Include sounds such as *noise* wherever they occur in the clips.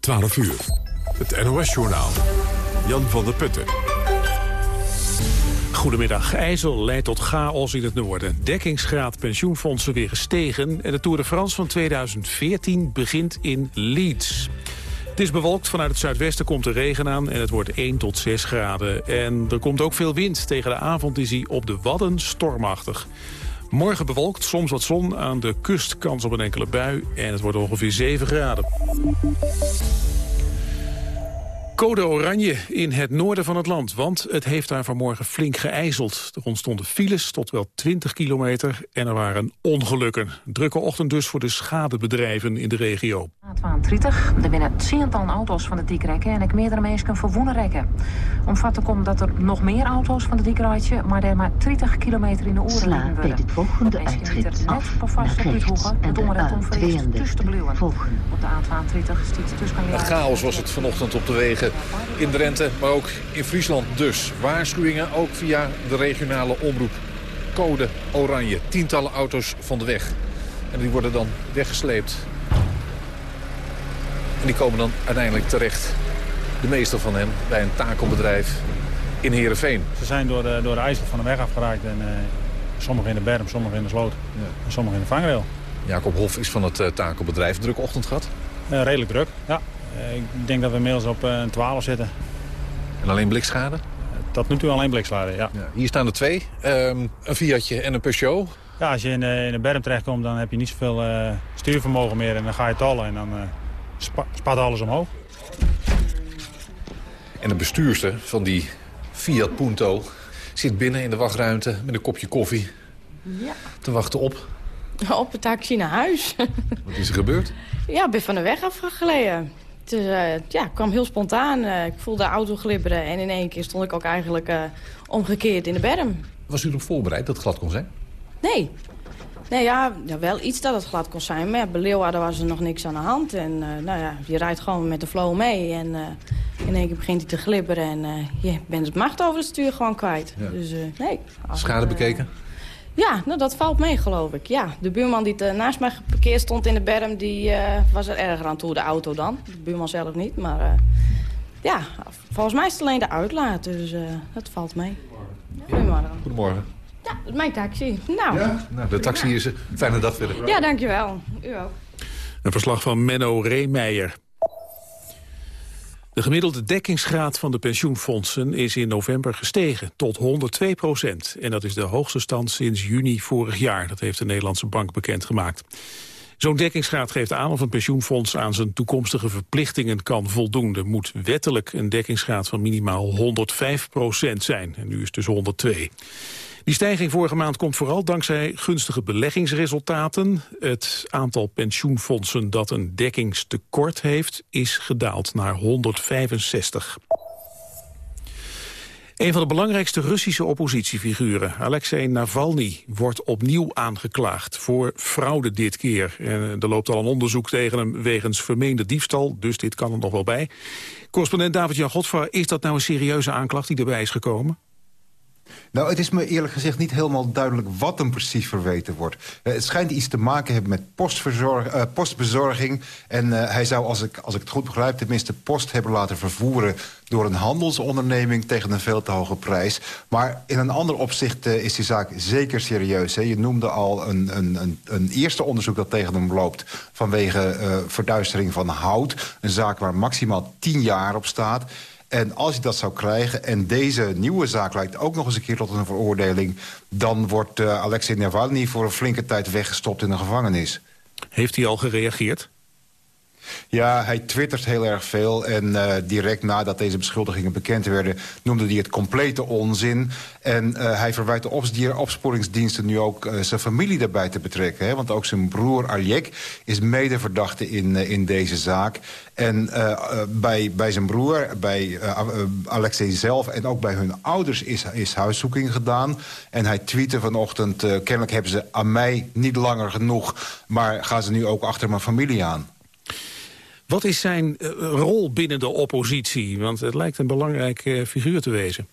12 uur. Het NOS-journaal. Jan van der Putten. Goedemiddag. IJssel leidt tot chaos in het noorden. Dekkingsgraad pensioenfondsen weer gestegen... en de Tour de France van 2014 begint in Leeds. Het is bewolkt, vanuit het zuidwesten komt de regen aan... en het wordt 1 tot 6 graden. En er komt ook veel wind. Tegen de avond is hij op de Wadden stormachtig. Morgen bewolkt, soms wat zon, aan de kust kans op een enkele bui... en het wordt ongeveer 7 graden. Code oranje in het noorden van het land, want het heeft daar vanmorgen flink geijzeld. Er ontstonden files tot wel 20 kilometer en er waren ongelukken. Drukke ochtend dus voor de schadebedrijven in de regio. A32, er binnen tientallen auto's van de dikrekken en ik meerdere mensen verwoenen rekken. Omvat te komen dat er nog meer auto's van de dikrijtje, maar er maar 30 kilometer in de oren Sla liggen bij dit volgende uitrit af naar rechts en het de onrecht om verlies A32 tussen te bluwen. volgen. Op de A32 stiet tussen kan Een chaos was het vanochtend op de wegen in Drenthe, maar ook in Friesland dus. Waarschuwingen ook via de regionale omroep. Code oranje, tientallen auto's van de weg. En die worden dan weggesleept. En die komen dan uiteindelijk terecht, de meeste van hen, bij een takelbedrijf in Heerenveen. Ze zijn door de, door de ijzel van de weg afgeraakt. En, eh, sommigen in de berm, sommigen in de sloot en sommigen in de vangrail. Jacob Hof is van het eh, takelbedrijf. Drukke ochtend gehad. Eh, redelijk druk, ja. Eh, ik denk dat we inmiddels op eh, een 12 zitten. En alleen blikschade. Tot nu toe alleen bliksladen, ja. Ja, hier staan er twee. Ehm, een Fiatje en een Peugeot. Ja, als je in, de- in de berm terechtkomt, dan heb je niet zoveel eh, stuurvermogen meer. En dan ga je tollen en dan eh, spa- spat alles omhoog. En de bestuurster van die Fiat Punto zit binnen in de wachtruimte met een kopje koffie Ja. te wachten op. Op het taxi naar huis. Wat is er gebeurd? ja, ik ben van de weg afgeleden. Dus eh, ja, het kwam heel spontaan. Eh, ik voelde de auto glibberen en in één keer stond ik ook eigenlijk eh, omgekeerd in de berm. Was u erop voorbereid dat het glad kon zijn? Nee. Nee, ja, ja, wel iets dat het glad kon zijn. Maar ja, bij Leeuwarden was er nog niks aan de hand. En nou ja, je rijdt gewoon met de flow mee. En in één keer begint hij te glibberen. En je bent het macht over het stuur gewoon kwijt. Ja. Dus nee. Schade bekeken? Ja, nou, dat valt mee, geloof ik. Ja, de buurman die eh, naast mij geparkeerd stond in de berm... die eh, was er erger aan toe, de auto dan. De buurman zelf niet, maar... eh, ja, volgens mij is het alleen de uitlaat, dus eh, dat valt mee. Goedemorgen. Goedemorgen. Ja, mijn taxi. Nou, ja, Nou, de taxi is er. Fijne dag verder. dankjewel. U ook. Een verslag van Menno Reemeijer. De gemiddelde dekkingsgraad van de pensioenfondsen is in november gestegen tot 102 procent. En dat is de hoogste stand sinds juni vorig jaar. Dat heeft de Nederlandse Bank bekendgemaakt. Zo'n dekkingsgraad geeft aan of een pensioenfonds aan zijn toekomstige verplichtingen kan voldoen. Er moet wettelijk een dekkingsgraad van minimaal 105 procent zijn. En nu is het dus 102. Die stijging vorige maand komt vooral dankzij gunstige beleggingsresultaten. Het aantal pensioenfondsen dat een dekkingstekort heeft... is gedaald naar 165. Een van de belangrijkste Russische oppositiefiguren, Alexei Navalny, wordt opnieuw aangeklaagd voor fraude dit keer. En er loopt al een onderzoek tegen hem wegens vermeende diefstal, dus dit kan er nog wel bij. Correspondent David-Jan is dat nou een serieuze aanklacht die erbij is gekomen? Nou, het is me eerlijk gezegd niet helemaal duidelijk wat hem precies verweten wordt. Eh, het schijnt iets te maken hebben met postverzorg, eh, postbezorging. En eh, hij zou, als ik, als ik het goed begrijp, tenminste post hebben laten vervoeren... door een handelsonderneming tegen een veel te hoge prijs. Maar in een ander opzicht is die zaak zeker serieus. Hè. Je noemde al een, een, een, eerste onderzoek dat tegen hem loopt... vanwege verduistering van hout. Een zaak waar maximaal tien jaar op staat... En als je dat zou krijgen, en deze nieuwe zaak lijkt ook nog eens een keer tot een veroordeling... dan wordt uh, Alexei Navalny voor een flinke tijd weggestopt in de gevangenis. Heeft hij al gereageerd? Ja, hij twittert heel erg veel. En uh, direct nadat deze beschuldigingen bekend werden... noemde hij het complete onzin. En uh, hij verwijt de opsporingsdiensten nu ook uh, zijn familie daarbij te betrekken. Hè? Want ook zijn broer Aljek is medeverdachte in, in deze zaak. En bij, bij zijn broer, bij Alexei zelf en ook bij hun ouders is, is huiszoeking gedaan. En hij tweette vanochtend... kennelijk hebben ze aan mij niet langer genoeg... maar gaan ze nu ook achter mijn familie aan. Wat is zijn uh, rol binnen de oppositie? Want het lijkt een belangrijke uh, figuur te wezen.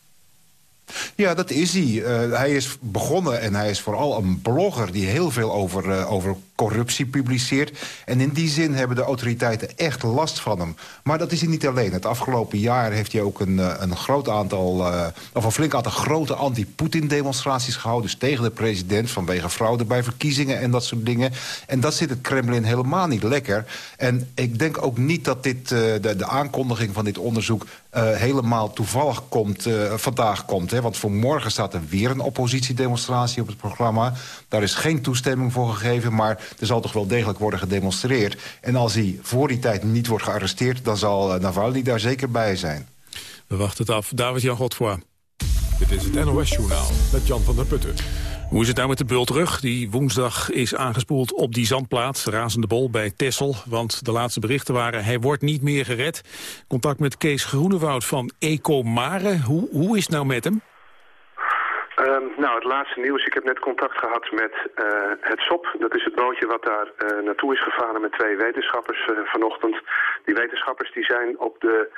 Ja, dat is hij. Uh, hij is begonnen en hij is vooral een blogger die heel veel over, over corruptie publiceert. En in die zin hebben de autoriteiten echt last van hem. Maar dat is hij niet alleen. Het afgelopen jaar heeft hij ook een, een groot aantal... of een flink aantal grote anti-Poetin-demonstraties gehouden... dus tegen de president vanwege fraude bij verkiezingen en dat soort dingen. En dat zit het Kremlin helemaal niet lekker. En ik denk ook niet dat dit, de, de aankondiging van dit onderzoek helemaal toevallig komt, vandaag komt. Hè? Want voor morgen staat er weer een oppositiedemonstratie op het programma. Daar is geen toestemming voor gegeven, maar er zal toch wel degelijk worden gedemonstreerd. En als hij voor die tijd niet wordt gearresteerd... dan zal uh, Navalny daar zeker bij zijn. We wachten het af. David-Jan Godfroy. Dit is het NOS-journaal met Jan van der Putten. Hoe is het nou met de bultrug die woensdag is aangespoeld op die zandplaats, razende bol bij Tessel? Want de laatste berichten waren, hij wordt niet meer gered. Contact met Kees Groenewoud van Ecomare. Hoe, hoe is het nou met hem? Um, nou, het laatste nieuws. Ik heb net contact gehad met uh, het SOP. Dat is het bootje wat daar uh, naartoe is gevaren met twee wetenschappers uh, vanochtend. Die wetenschappers die zijn op de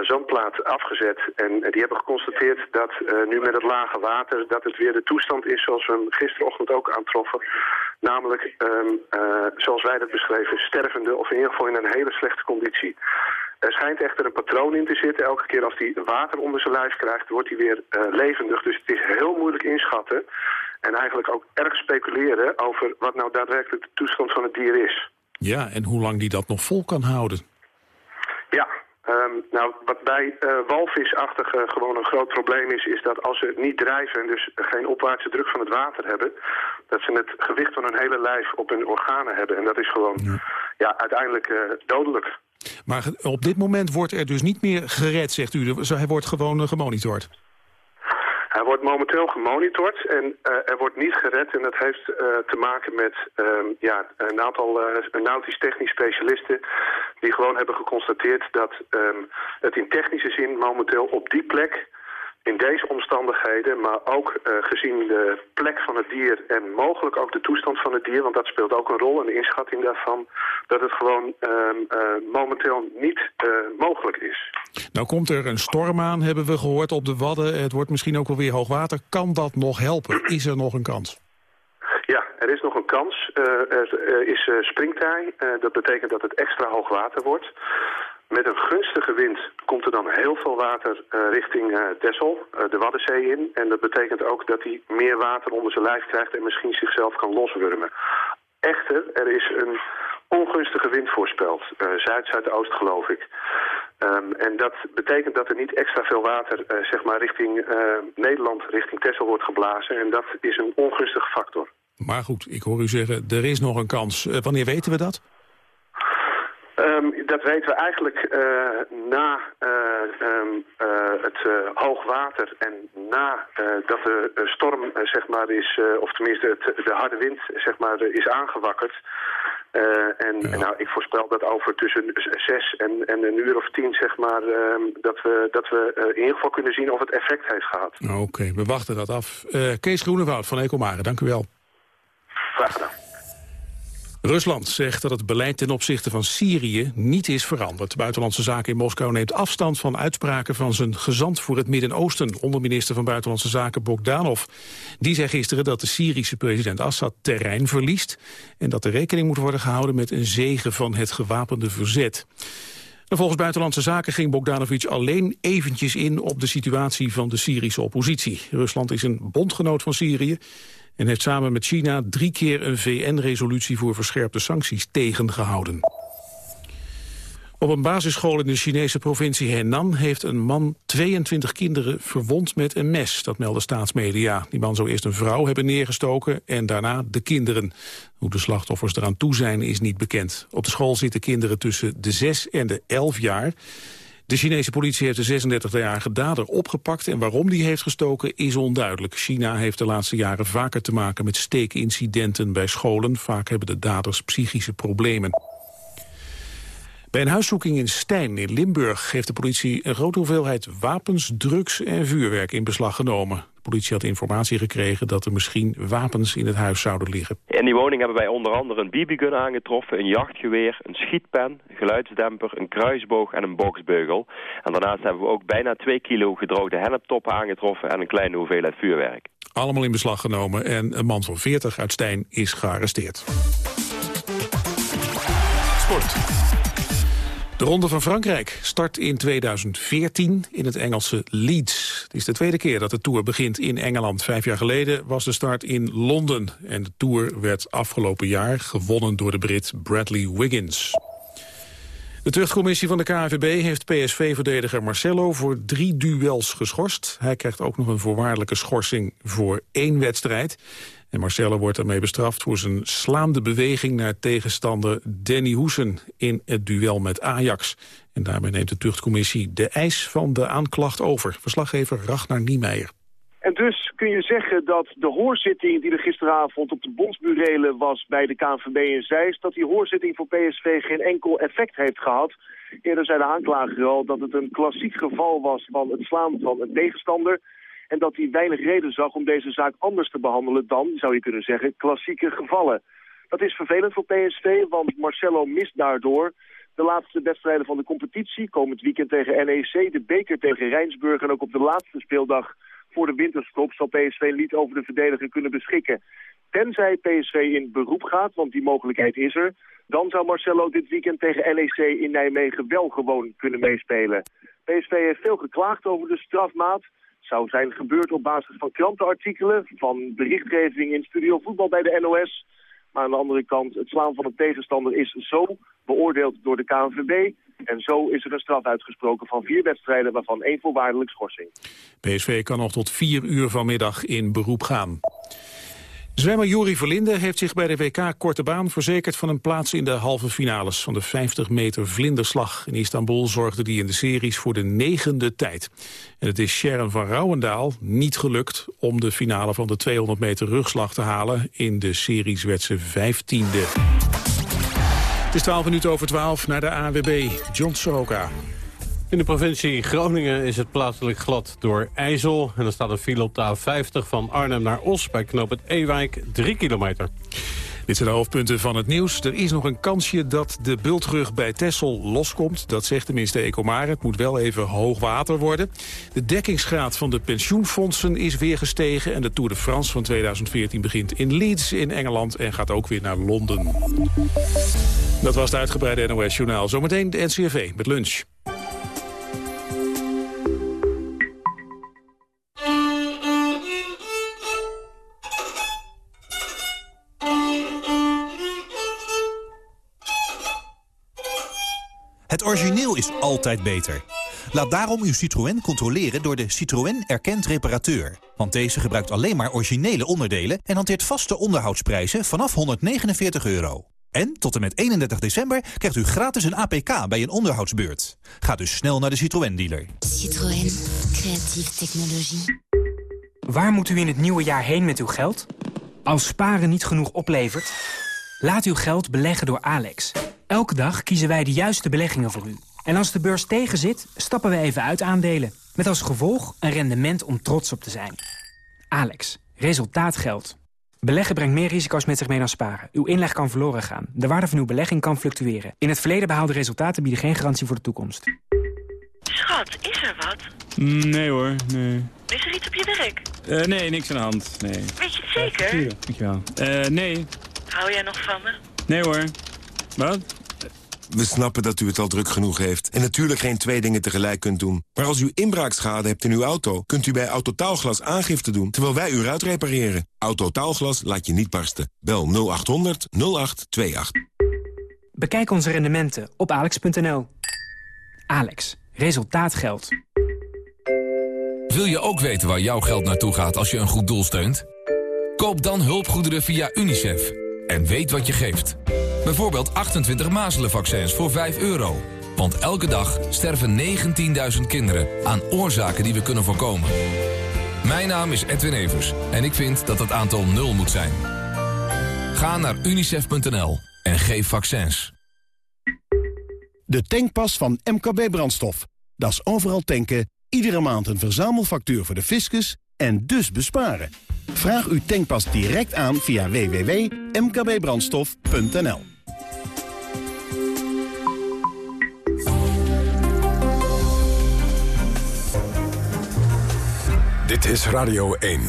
zandplaat afgezet. En die hebben geconstateerd dat nu met het lage water... dat het weer de toestand is zoals we hem gisterochtend ook aantroffen. Namelijk, um, zoals wij dat beschreven, stervende of in ieder geval in een hele slechte conditie. Er schijnt echter een patroon in te zitten. Elke keer als hij water onder zijn lijf krijgt, wordt hij weer uh, levendig. Dus het is heel moeilijk inschatten. En eigenlijk ook erg speculeren over wat nou daadwerkelijk de toestand van het dier is. Ja, en hoe lang die dat nog vol kan houden. Ja, Um, nou, wat bij uh, walvisachtige gewoon een groot probleem is, is dat als ze niet drijven en dus geen opwaartse druk van het water hebben, dat ze het gewicht van hun hele lijf op hun organen hebben. En dat is gewoon ja. ja uiteindelijk uh, dodelijk. Maar op dit moment wordt er dus niet meer gered, zegt u. Hij wordt gewoon uh, gemonitord. Hij wordt momenteel gemonitord en uh, er wordt niet gered. En dat heeft uh, te maken met uh, ja, een aantal nautisch-technisch specialisten... die gewoon hebben geconstateerd dat um, het in technische zin momenteel op die plek in deze omstandigheden, maar ook uh, gezien de plek van het dier en mogelijk ook de toestand van het dier, want dat speelt ook een rol in de inschatting daarvan, dat het gewoon uh, uh, momenteel niet uh, mogelijk is. Nou komt er een storm aan, hebben we gehoord op de Wadden. Het wordt misschien ook wel weer hoogwater. Kan dat nog helpen? Is er nog een kans? Ja, er is nog een kans. Uh, er is uh, springtij. Uh, dat betekent dat het extra hoog water wordt. Met een gunstige wind komt er dan heel veel water uh, richting uh, Texel, uh, de Waddenzee in. En dat betekent ook dat hij meer water onder zijn lijf krijgt en misschien zichzelf kan loswurmen. Echter, er is een ongunstige wind voorspeld, zuid-zuidoost geloof ik. Um, en dat betekent dat er niet extra veel water zeg maar richting Nederland, richting Texel wordt geblazen. En dat is een ongunstige factor. Maar goed, ik hoor u zeggen, er is nog een kans. wanneer weten we dat? Um, dat weten we eigenlijk uh, na uh, um, uh, het hoogwater en na dat de storm zeg maar is, of tenminste het, de harde wind zeg maar is aangewakkerd. en ja. nou, ik voorspel dat over tussen zes en, en een uur of tien zeg maar um, dat we, dat we in ieder geval kunnen zien of het effect heeft gehad. Oké, okay, we wachten dat af. Kees Groenewoud van Ecomare, dank u wel. Graag gedaan. Rusland zegt dat het beleid ten opzichte van Syrië niet is veranderd. Buitenlandse Zaken in Moskou neemt afstand van uitspraken van zijn gezant voor het Midden-Oosten, onderminister van Buitenlandse Zaken Bogdanov. Die zei gisteren dat de Syrische president Assad terrein verliest en dat er rekening moet worden gehouden met een zegen van het gewapende verzet. En volgens Buitenlandse Zaken ging Bogdanovic alleen eventjes in op de situatie van de Syrische oppositie. Rusland is een bondgenoot van Syrië en heeft samen met China drie keer een VN-resolutie voor verscherpte sancties tegengehouden. Op een basisschool in de Chinese provincie Henan heeft een man 22 kinderen verwond met een mes. Dat melden staatsmedia. Die man zou eerst een vrouw hebben neergestoken en daarna de kinderen. Hoe de slachtoffers eraan toe zijn is niet bekend. Op de school zitten kinderen tussen de 6 en de 11 jaar. De Chinese politie heeft de 36-jarige dader opgepakt... en waarom die heeft gestoken is onduidelijk. China heeft de laatste jaren vaker te maken met steekincidenten bij scholen. Vaak hebben de daders psychische problemen. Bij een huiszoeking in Stijn in Limburg heeft de politie een grote hoeveelheid wapens, drugs en vuurwerk in beslag genomen. De politie had informatie gekregen dat er misschien wapens in het huis zouden liggen. In die woning hebben wij onder andere een BB-gun aangetroffen, een jachtgeweer, een schietpen, een geluidsdemper, een kruisboog en een boksbeugel. En daarnaast hebben we ook bijna 2 kilo gedroogde henneptoppen aangetroffen en een kleine hoeveelheid vuurwerk. allemaal in beslag genomen en een man van 40 uit Stijn is gearresteerd. Sport. De Ronde van Frankrijk start in 2014 in het Engelse Leeds. Het is de tweede keer dat de Tour begint in Engeland. Vijf jaar geleden was de start in Londen. En de Tour werd afgelopen jaar gewonnen door de Brit Bradley Wiggins. De terugcommissie van de KNVB heeft PSV-verdediger Marcelo voor drie duels geschorst. Hij krijgt ook nog een voorwaardelijke schorsing voor één wedstrijd. En Marcelo wordt ermee bestraft voor zijn slaande beweging naar tegenstander Danny Hoesen in het duel met Ajax. En daarmee neemt de tuchtcommissie de eis van de aanklacht over. Verslaggever Ragnar Niemeyer. En dus kun je zeggen dat de hoorzitting die er gisteravond op de bondsburelen was bij de KNVB in Zeist, dat die hoorzitting voor PSV geen enkel effect heeft gehad. Eerder zei de aanklager al dat het een klassiek geval was van het slaan van een tegenstander. En dat hij weinig reden zag om deze zaak anders te behandelen dan, zou je kunnen zeggen, klassieke gevallen. Dat is vervelend voor PSV, want Marcelo mist daardoor de laatste wedstrijden van de competitie. Komend weekend tegen NEC, de beker tegen Rijnsburg en ook op de laatste speeldag voor de winterstop zal PSV niet over de verdediger kunnen beschikken. Tenzij PSV in beroep gaat, want die mogelijkheid is er... dan zou Marcelo dit weekend tegen NEC in Nijmegen wel gewoon kunnen meespelen. PSV heeft veel geklaagd over de strafmaat zou zijn gebeurd op basis van krantenartikelen, van berichtgeving in Studio Voetbal bij de NOS. Maar aan de andere kant, het slaan van een tegenstander is zo beoordeeld door de KNVB. En zo is er een straf uitgesproken van vier wedstrijden, waarvan één voorwaardelijk schorsing. PSV kan nog tot vier uur vanmiddag in beroep gaan. Zwemmer Juri Verlinde heeft zich bij de WK Korte Baan verzekerd van een plaats in de halve finales van de 50 meter vlinderslag. In Istanbul zorgde hij in de series voor de negende tijd. En het is Sharon van Rouwendaal niet gelukt om de finale van de 200 meter rugslag te halen. In de series werd ze vijftiende. Het is 12 minuten over 12 naar de AWB. John Soka. In de provincie Groningen is het plaatselijk glad door IJssel. En er staat een file op de A50 van Arnhem naar Os bij knoop het Ewijk 3 kilometer. Dit zijn de hoofdpunten van het nieuws. Er is nog een kansje dat de bultrug bij Tessel loskomt. Dat zegt tenminste Ecomar. Het moet wel even hoog water worden. De dekkingsgraad van de pensioenfondsen is weer gestegen. En de Tour de France van 2014 begint in Leeds in Engeland... en gaat ook weer naar Londen. Dat was het uitgebreide NOS-journaal. Zometeen de NCRV met lunch. Het origineel is altijd beter. Laat daarom uw Citroën controleren door de Citroën Erkend Reparateur. Want deze gebruikt alleen maar originele onderdelen... en hanteert vaste onderhoudsprijzen vanaf 149 euro. En tot en met 31 december krijgt u gratis een APK bij een onderhoudsbeurt. Ga dus snel naar de Citroën-dealer. Citroën. Creatieve technologie. Waar moet u in het nieuwe jaar heen met uw geld? Als sparen niet genoeg oplevert? Laat uw geld beleggen door Alex. Elke dag kiezen wij de juiste beleggingen voor u. En als de beurs tegenzit, stappen we even uit aandelen. Met als gevolg een rendement om trots op te zijn. Alex, resultaat geldt. Beleggen brengt meer risico's met zich mee dan sparen. Uw inleg kan verloren gaan. De waarde van uw belegging kan fluctueren. In het verleden behaalde resultaten bieden geen garantie voor de toekomst. Schat, is er wat? Nee hoor, nee. Is er iets op je werk? Uh, nee, niks aan de hand, nee. Weet je het zeker? Uh, dankjewel. Uh, nee. Hou jij nog van me? Nee hoor. Wat? We snappen dat u het al druk genoeg heeft en natuurlijk geen twee dingen tegelijk kunt doen. Maar als u inbraakschade hebt in uw auto, kunt u bij Autotaalglas aangifte doen terwijl wij u ruit repareren. Autotaalglas laat je niet barsten. Bel 0800 0828. Bekijk onze rendementen op alex.nl. Alex, resultaat geldt. Wil je ook weten waar jouw geld naartoe gaat als je een goed doel steunt? Koop dan hulpgoederen via UNICEF en weet wat je geeft. Bijvoorbeeld 28 mazelenvaccins voor 5 euro. Want elke dag sterven 19.000 kinderen aan oorzaken die we kunnen voorkomen. Mijn naam is Edwin Evers en ik vind dat het aantal nul moet zijn. Ga naar unicef.nl en geef vaccins. De tankpas van MKB Brandstof. Dat is overal tanken, iedere maand een verzamelfactuur voor de fiscus en dus besparen. Vraag uw tankpas direct aan via www.mkbbrandstof.nl Dit is Radio 1.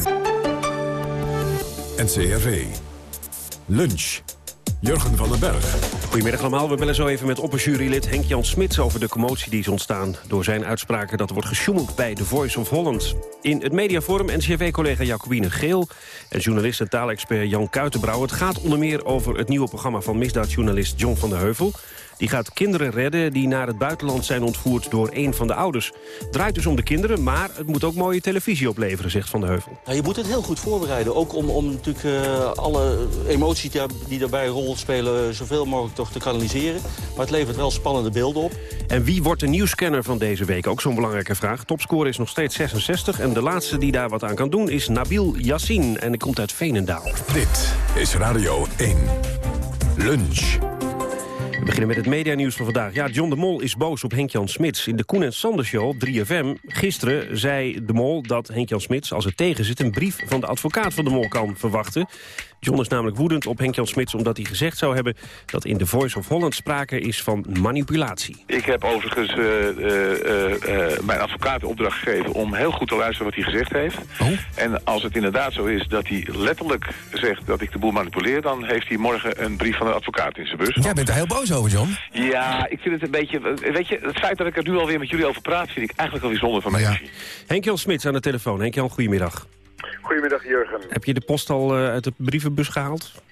NCRV. Lunch. Jurgen van den Berg. Goedemiddag allemaal. We bellen zo even met opperjurylid Henk-Jan Smits... over de commotie die is ontstaan door zijn uitspraken... dat wordt gesjoemeld bij The Voice of Holland. In het mediaforum NCRV-collega Jacobine Geel... en journalist en taalexpert Jan Kuitenbrouw. Het gaat onder meer over het nieuwe programma van misdaadjournalist John van der Heuvel... Die gaat kinderen redden die naar het buitenland zijn ontvoerd door een van de ouders. Het draait dus om de kinderen, maar het moet ook mooie televisie opleveren, zegt Van de Heuvel. Nou, je moet het heel goed voorbereiden. Ook om, om natuurlijk uh, alle emoties die, die daarbij een rol spelen... zoveel mogelijk toch te kanaliseren. Maar het levert wel spannende beelden op. En wie wordt de nieuwscanner van deze week? Ook zo'n belangrijke vraag. Topscore is nog steeds 66. En de laatste die daar wat aan kan doen is Nabil Yassin. En hij komt uit Veenendaal. Dit is Radio 1. Lunch. We beginnen met het medianieuws van vandaag. Ja, John de Mol is boos op Henk-Jan Smits. In de Koen en Sander Show op 3FM gisteren zei de Mol dat Henk-Jan Smits... als het tegen zit een brief van de advocaat van de Mol kan verwachten. John is namelijk woedend op Henk-Jan Smits omdat hij gezegd zou hebben... dat in The Voice of Holland sprake is van manipulatie. Ik heb overigens uh, uh, uh, mijn advocaat de opdracht gegeven om heel goed te luisteren wat hij gezegd heeft. Oh? En als het inderdaad zo is dat hij letterlijk zegt dat ik de boel manipuleer... dan heeft hij morgen een brief van de advocaat in zijn bus. Jij bent er heel boos over, John. Ja, ik vind het een beetje... Weet je, het feit dat ik er nu alweer met jullie over praat... vind ik eigenlijk wel bijzonder van mij. Ja. Henk-Jan Smits aan de telefoon. Henk-Jan, goedemiddag. Goedemiddag, Jurgen. Heb je de post al uh, uit de brievenbus gehaald?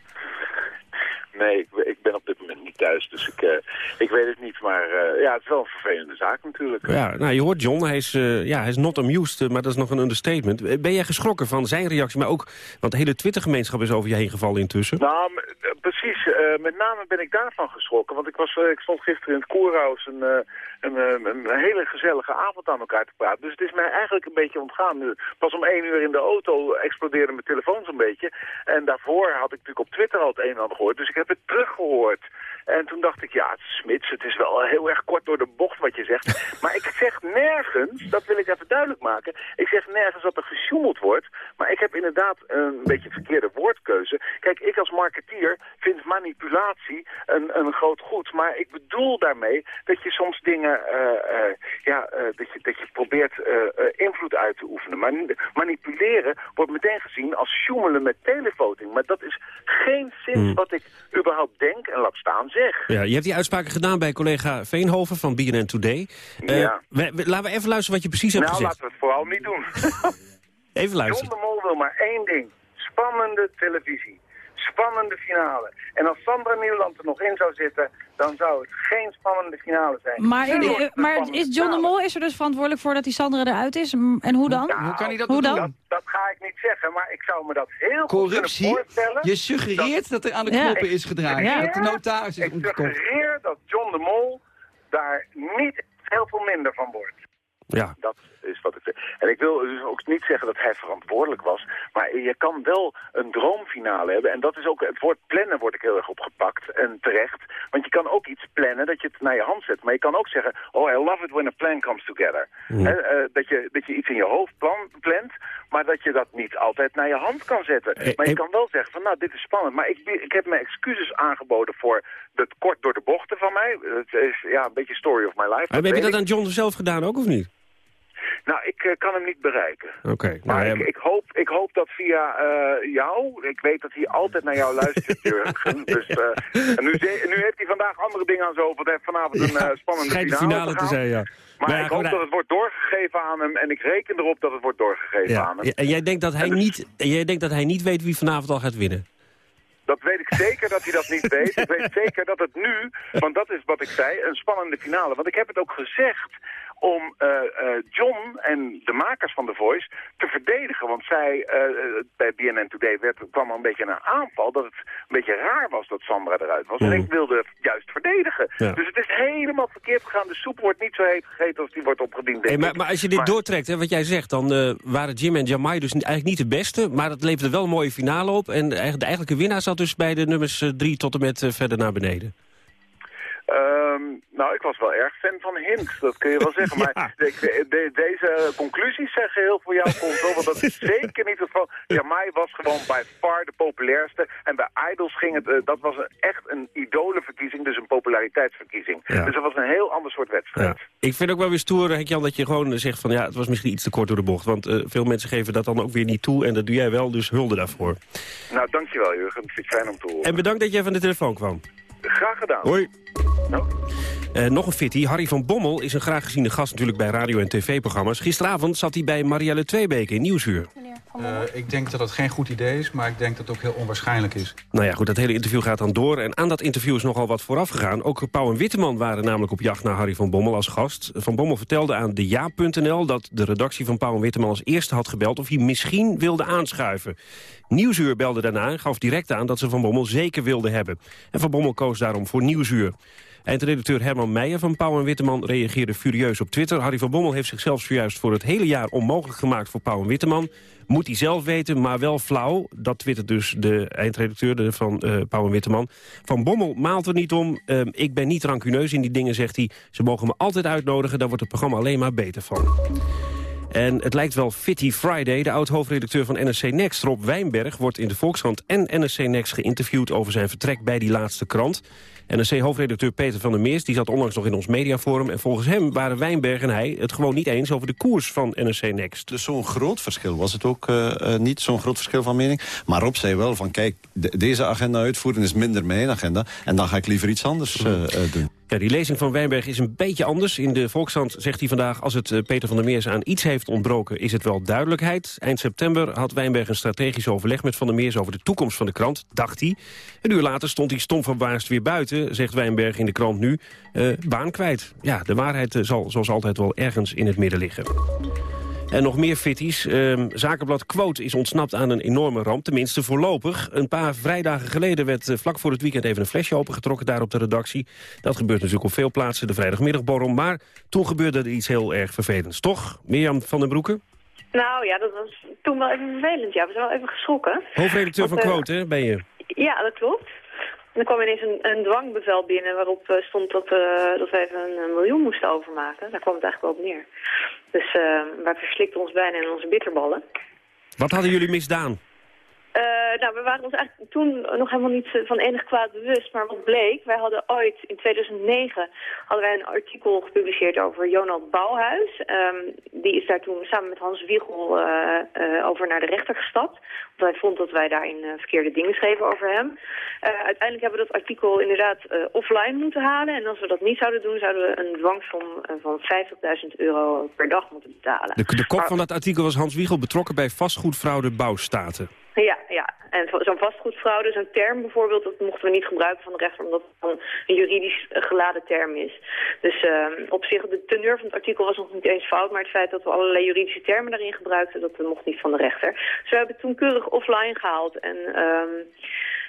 Nee, ik, ik, ben op dit moment niet thuis, dus ik, uh, ik weet het niet. Maar uh, ja, het is wel een vervelende zaak natuurlijk. Ja, nou, je hoort John, hij is, ja, hij is not amused, maar dat is nog een understatement. Ben jij geschrokken van zijn reactie, maar ook... want de hele Twittergemeenschap is over je heen gevallen intussen. Nou, precies. met name ben ik daarvan geschrokken. Want ik, was, ik stond gisteren in het koerhuis een, een, een, hele gezellige avond aan elkaar te praten. Dus het is mij eigenlijk een beetje ontgaan. Pas om één uur in de auto explodeerde mijn telefoon zo'n beetje. En daarvoor had ik natuurlijk op Twitter al het een en ander gehoord. Dus ik heb het teruggehoord. En toen dacht ik, ja, Smits, het is wel heel erg kort door de bocht wat je zegt. *laughs* Maar ik zeg nergens, dat wil ik even duidelijk maken, ik zeg nergens dat er gesjoemeld wordt. Maar ik heb inderdaad een beetje verkeerde woordkeuze. Kijk, ik als marketeer vind manipulatie een, een groot goed. Maar ik bedoel daarmee dat je soms dingen, uh, uh, ja, uh, dat, je, dat je probeert invloed uit te oefenen. Maar manipuleren wordt meteen gezien als sjoemelen met televoting. Maar dat is geen zin hmm. wat ik überhaupt denk en laat staan zeg. Ja, je hebt die uitspraken gedaan bij collega Veenhoven van BNN Today. ja. We, we, laten we even luisteren wat je precies hebt nou, gezegd. Nou, laten we het vooral niet doen. *laughs* even luisteren. John de Mol wil maar één ding. Spannende televisie. Spannende finale. En als Sandra Nieuwland er nog in zou zitten, dan zou het geen spannende finale zijn. Maar, in, maar is John de Mol is er dus verantwoordelijk voor dat die Sandra eruit is? En hoe dan? Nou, hoe kan hij dat hoe doen? Dat, dat, ga ik niet zeggen, maar ik zou me dat heel Corruptie? goed kunnen voorstellen. Je suggereert dat, dat er aan de knoppen ja. is gedraaid. Ja. Dat de notaris is Ik suggereer dat John de Mol daar niet heel veel minder van wordt. Ja. Dat is wat ik zeg. En ik wil dus ook niet zeggen dat hij verantwoordelijk was. Maar je kan wel een droomfinale hebben. En dat is ook, het woord plannen wordt ik heel erg opgepakt. En terecht. Want je kan ook iets plannen dat je het naar je hand zet. Maar je kan ook zeggen, oh I love it when a plan comes together. He, uh, dat, je, dat je iets in je hoofd plan, plant. Maar dat je dat niet altijd naar je hand kan zetten. Eh, maar je eh, kan wel zeggen van nou dit is spannend. Maar ik, ik heb mijn excuses aangeboden voor het kort door de bochten van mij. Het is ja, een beetje story of my life. Maar heb je dat aan John zelf gedaan ook of niet? Nou, ik uh, kan hem niet bereiken. Oké. Nou, Maar ja, ik, ik, hoop, ik hoop dat via uh, jou, ik weet dat hij altijd naar jou luistert, *laughs* Jurgen. Dus, uh, en nu, nu heeft hij vandaag andere dingen aan zijn hoofd. Hij heeft vanavond een ja, spannende finale, finale te zijn, ja. Maar ik hoop dat het wordt doorgegeven aan hem en ik reken erop dat het wordt doorgegeven aan hem. En jij denkt, dat hij dus- niet, en jij denkt dat hij niet weet wie vanavond al gaat winnen? Dat weet ik zeker dat hij dat niet weet. Ik weet *laughs* zeker dat het nu, want dat is wat ik zei, een spannende finale. Want ik heb het ook gezegd om uh, uh, John en de makers van The Voice te verdedigen. Want zij, uh, bij BNN Today werd, kwam er een beetje een aanval dat het een beetje raar was dat Sandra eruit was. Mm. En ik wilde juist verdedigen. Ja. Dus het is helemaal verkeerd gegaan. De soep wordt niet zo heet gegeten als die wordt opgediend. Hey, maar, maar als je dit Maar- doortrekt, hè, wat jij zegt, dan eh, waren Jim en Jamai dus eigenlijk niet de beste. Maar dat leverde wel een mooie finale op. En eigenlijk- de eigenlijke winnaar zat dus bij de nummers 3 tot en met eh, verder naar beneden. Ehm, nou, ik was wel erg fan van Hint, dat kun je wel zeggen. *laughs* Maar de- de- deze conclusies zeggen heel veel jouw kant op, want dat is *laughs* zeker niet het geval. Jamai was gewoon by far de populairste. En bij Idols ging het, eh, dat was een, echt een idolenverkiezing, dus een populariteitsverkiezing. Ja. Dus dat was een heel ander soort wedstrijd. Ja. Ik vind ook wel weer stoer, Henk-Jan, dat je gewoon zegt van... ja, het was misschien iets te kort door de bocht. Want eh, veel mensen geven dat dan ook weer niet toe. En dat doe jij wel, dus hulde daarvoor. Nou, dankjewel Jurgen, vind ik fijn om te horen. En bedankt dat jij van de telefoon kwam. Graag gedaan. Hoi. Eh, nog een fitty. Harry van Bommel is een graag geziene gast natuurlijk bij radio- en tv-programma's. Gisteravond zat hij bij Marielle Tweebeke in Nieuwsuur. Eh, ik denk dat het geen goed idee is, maar ik denk dat het ook heel onwaarschijnlijk is. Nou ja, goed, dat hele interview gaat dan door. En aan dat interview is nogal wat vooraf gegaan. Ook Pauw en Witteman waren namelijk op jacht naar Harry van Bommel als gast. Van Bommel vertelde aan de Ja.nl dat de redactie van Pauw en Witteman als eerste had gebeld... of hij misschien wilde aanschuiven. Nieuwsuur belde daarna en gaf direct aan dat ze Van Bommel zeker wilde hebben. En Van Bommel koos daarom voor Nieuwsuur. Eindredacteur Herman Meijer van Pauw en Witteman reageerde furieus op Twitter. Harry van Bommel heeft zichzelf zojuist voor het hele jaar onmogelijk gemaakt voor Pauw en Witteman. Moet hij zelf weten, maar wel flauw. Dat twittert dus de eindredacteur van eh Pauw en Witteman. Van Bommel maalt er niet om. Ehm, ik ben niet rancuneus in die dingen, zegt hij. Ze mogen me altijd uitnodigen, daar wordt het programma alleen maar beter van. En het lijkt wel Fitty Friday. De oud-hoofdredacteur van NRC Next, Rob Wijnberg... wordt in de Volkskrant en NRC Next geïnterviewd... over zijn vertrek bij die laatste krant. NRC-hoofdredacteur Peter van der Meers die zat onlangs nog in ons mediaforum... en volgens hem waren Wijnberg en hij het gewoon niet eens... over de koers van NRC Next. Dus zo'n groot verschil was het ook eh, eh, niet, zo'n groot verschil van mening. Maar Rob zei wel van, kijk, de- deze agenda uitvoeren is minder mijn agenda... en dan ga ik liever iets anders eh, doen. Ja, die lezing van Wijnberg is een beetje anders. In de Volkskrant zegt hij vandaag... als het eh, Peter van der Meers aan iets heeft ontbroken... is het wel duidelijkheid. Eind september had Wijnberg een strategisch overleg met Van der Meers... over de toekomst van de krant, dacht hij. Een uur later stond hij stom verbaasd weer buiten... zegt Wijnberg in de krant nu, eh, baan kwijt. Ja, de waarheid eh, zal zoals altijd wel ergens in het midden liggen. En nog meer fitties. Ehm, Zakenblad Quote is ontsnapt aan een enorme ramp, tenminste voorlopig. Een paar vrijdagen geleden werd eh, vlak voor het weekend even een flesje opengetrokken daar op de redactie. Dat gebeurt natuurlijk op veel plaatsen, de vrijdagmiddagborrel. Maar toen gebeurde er iets heel erg vervelends, toch? Mirjam van den Broeke, Nou ja, dat was toen wel even vervelend. Ja, we zijn wel even geschrokken. hoofdredacteur van eh, Quote, hè, ben je? Ja, dat klopt. En er kwam ineens een, een dwangbevel binnen waarop eh, stond dat, eh, dat we even een, een miljoen moesten overmaken. Daar kwam het eigenlijk wel op neer. Dus eh, wij verslikten ons bijna in onze bitterballen. Wat hadden jullie misdaan? Eh, nou, we waren ons eigenlijk toen nog helemaal niet van enig kwaad bewust. Maar wat bleek, wij hadden ooit in 2009 hadden wij een artikel gepubliceerd over Jonald Bouwhuis. Ehm, die is daar toen samen met Hans Wiegel eh, eh, over naar de rechter gestapt. Want hij vond dat wij daarin verkeerde dingen schreven over hem. Uiteindelijk hebben we dat artikel inderdaad offline moeten halen. En als we dat niet zouden doen, zouden we een dwangsom van 50.000 euro per dag moeten betalen. De, de kop van dat artikel was Hans Wiegel betrokken bij vastgoedfraude bouwstaten. Ja, ja. En zo- zo'n vastgoedfraude, zo'n term bijvoorbeeld, dat mochten we niet gebruiken van de rechter, omdat het dan een juridisch eh, geladen term is. Dus ehm, op zich, de teneur van het artikel was nog niet eens fout, maar het feit dat we allerlei juridische termen daarin gebruikten, dat eh, mocht niet van de rechter. Dus we hebben het toen keurig offline gehaald. En ehm,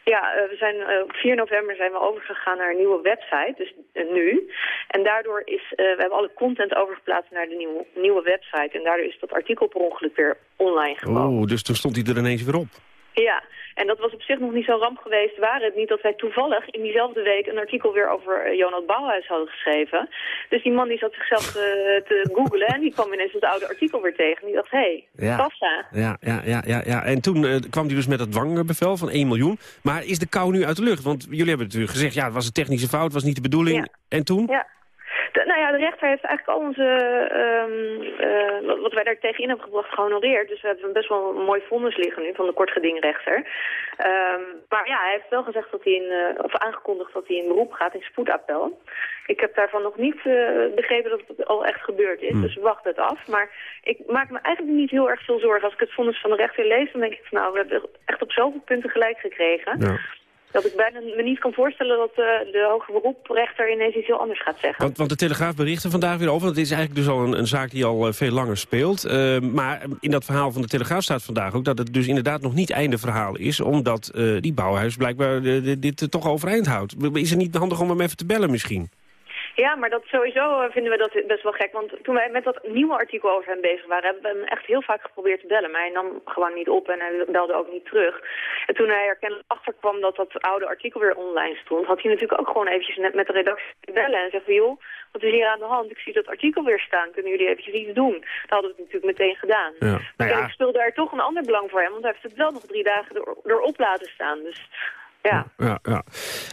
ja, eh, we zijn, op 4 november zijn we overgegaan naar een nieuwe website, dus nu. En daardoor is, we hebben alle content overgeplaatst naar de nieuwe, nieuwe website. En daardoor is dat artikel per ongeluk weer online gekomen. Oh, dus toen stond hij er ineens weer op. Ja, en dat was op zich nog niet zo'n ramp geweest. Waren het niet dat wij toevallig in diezelfde week een artikel weer over eh, Jonald Bouwhuis hadden geschreven. Dus die man die zat zichzelf te, te googlen en die kwam ineens het oude artikel weer tegen. En die dacht, hé, hey, Ja. kassa. Ja, ja, ja, ja, ja. En toen eh, kwam hij dus met het dwangbevel van 1 miljoen. Maar is de kou nu uit de lucht? Want jullie hebben natuurlijk gezegd, ja, het was een technische fout, was niet de bedoeling. En toen? Ja. De, nou ja, de rechter heeft eigenlijk al onze, ehm, eh, wat, wij daar tegenin hebben gebracht gehonoreerd. Dus we hebben best wel een mooi vonnis liggen nu van de kortgedingrechter. Ehm, maar ja, hij heeft wel gezegd dat hij in, eh, of aangekondigd dat hij in beroep gaat in spoedappel. Ik heb daarvan nog niet eh, begrepen dat het al echt gebeurd is, Hmm. dus we wachten het af. Maar ik maak me eigenlijk niet heel erg veel zorgen. Als ik het vonnis van de rechter lees, dan denk ik van nou, we hebben echt op zoveel punten gelijk gekregen. Ja. Dat ik bijna me niet kan voorstellen dat eh, de hoge beroeprechter ineens iets heel anders gaat zeggen. Want, want de Telegraaf bericht er vandaag weer over. Het is eigenlijk dus al een, een zaak die al eh, veel langer speelt. Eh, maar in dat verhaal van de Telegraaf staat vandaag ook... dat het dus inderdaad nog niet einde verhaal is... omdat eh, die bouwhuis blijkbaar dit, toch overeind houdt. Is het niet handig om hem even te bellen misschien? Ja, maar dat sowieso eh, vinden we dat best wel gek. Want toen wij met dat nieuwe artikel over hem bezig waren... hebben we hem echt heel vaak geprobeerd te bellen. Maar hij nam gewoon niet op en hij belde ook niet terug. En toen hij er kennelijk achterkwam dat dat oude artikel weer online stond... had hij natuurlijk ook gewoon eventjes net met de redactie te bellen en zeggen joh, wat is hier aan de hand? Ik zie dat artikel weer staan. Kunnen jullie eventjes iets doen? Dat hadden we natuurlijk meteen gedaan. Ja. Nou ja. Ik speelde daar toch een ander belang voor hem. Want hij heeft het wel nog drie dagen er, erop laten staan. Dus ja. Ja, ja.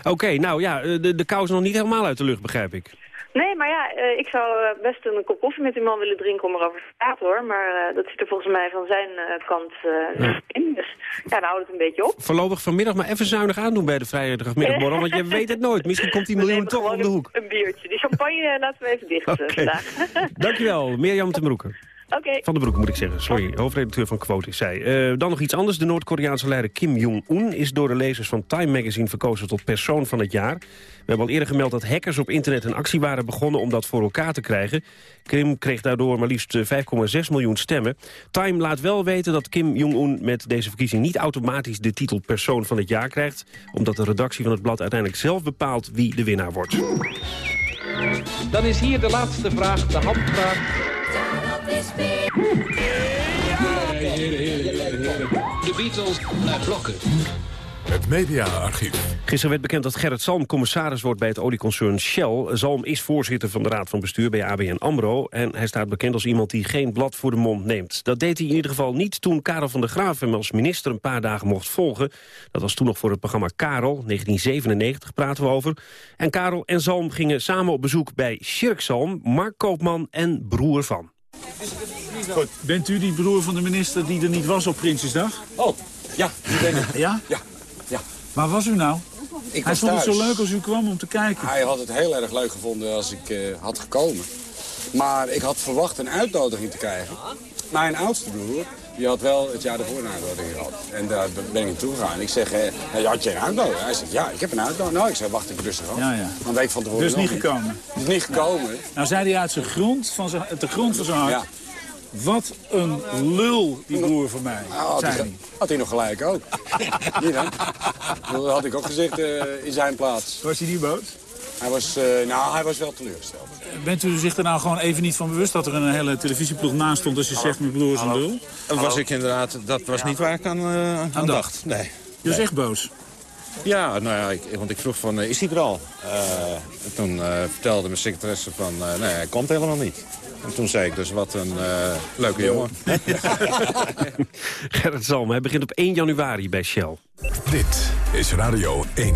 Oké, nou ja, eh, de, de kou is nog niet helemaal uit de lucht, begrijp ik. Nee, maar ja, eh, ik zou eh, best een kop koffie met die man willen drinken om erover te praten hoor. Maar dat zit er volgens mij van zijn kant niet in. Dus ja, dan houdt het een beetje op. Voorlopig vanmiddag maar even zuinig aandoen bij de vrijdagmiddagborrel, want je *laughs* weet het nooit. Misschien komt die miljoen toch om de hoek. Een biertje. Die champagne laten we even dicht eh, vandaag. Dankjewel, Mirjam ten Broeke. Oké. Van de Broek moet ik zeggen, sorry. Hoofdredacteur van Quote is zij. Eh, dan nog iets anders. De Noord-Koreaanse leider Kim Jong-un is door de lezers van Time Magazine verkozen tot persoon van het jaar. We hebben al eerder gemeld dat hackers op internet een actie waren begonnen om dat voor elkaar te krijgen. Kim kreeg daardoor maar liefst eh, 5,6 miljoen stemmen. Time laat wel weten dat Kim Jong-un met deze verkiezing niet automatisch de titel persoon van het jaar krijgt. Omdat de redactie van het blad uiteindelijk zelf bepaalt wie de winnaar wordt. Dan is hier de laatste vraag, de handvraag. De Beatles naar blokken. Het mediaarchief. Gisteren werd bekend dat Gerrit Zalm commissaris wordt bij het olieconcern Shell. Zalm is voorzitter van de Raad van Bestuur bij ABN AMRO... en hij staat bekend als iemand die geen blad voor de mond neemt. Dat deed hij in ieder geval niet toen Karel van der Graaf hem als minister... een paar dagen mocht volgen. Dat was toen nog voor het programma Karel, 1997 praten we over. En Karel en Zalm gingen samen op bezoek bij Shirk Zalm... Mark Koopman en broer van. Goed, bent u die broer van de minister die er niet was op Prinsjesdag? Oh, ja, die ben ik. Ja? Ja. ja. Waar was u nou? Ik Hij vond het zo leuk als u kwam om te kijken. Hij had het heel erg leuk gevonden als ik eh, had gekomen. Maar ik had verwacht een uitnodiging te krijgen. Mijn oudste broer, die had wel het jaar ervoor een uitnodiging gehad. En daar ben ik naartoe gegaan. Ik zeg, eh, had je een uitnodiging? Hij zegt, ja, ik heb een uitnodiging. Nou, ik zeg, wacht even rustig af. Ja, ja. Een week van tevoren Dus niet gekomen? Dus niet gekomen. Nou zei hij uit zijn grond, van zijn, uit de grond van zijn hart... Ja. Wat een lul, die broer van mij, Nou, had, hij, hij. had hij nog gelijk ook. *laughs* Hier dan. Dat had ik ook gezegd eh, in zijn plaats. Was hij niet boos? Hij was, eh, nou, hij was wel teleurgesteld. Bent u zich er nou gewoon even niet van bewust dat er een hele televisieploeg naast stond... als je zegt, mijn broer is een lul? Dat was ik inderdaad, dat was niet waar ik aan, eh, aan dacht. Nee. Je Nee. echt boos? Ja, nou ja, ik, want ik vroeg van, eh, is hij er al? Eh, en toen eh, vertelde mijn secretaresse van, eh, nee, hij komt helemaal niet. En toen zei ik dus, wat een eh, leuke jongen. *laughs* Gerrit Zalm, hij begint op 1 januari bij Shell. Dit is Radio 1.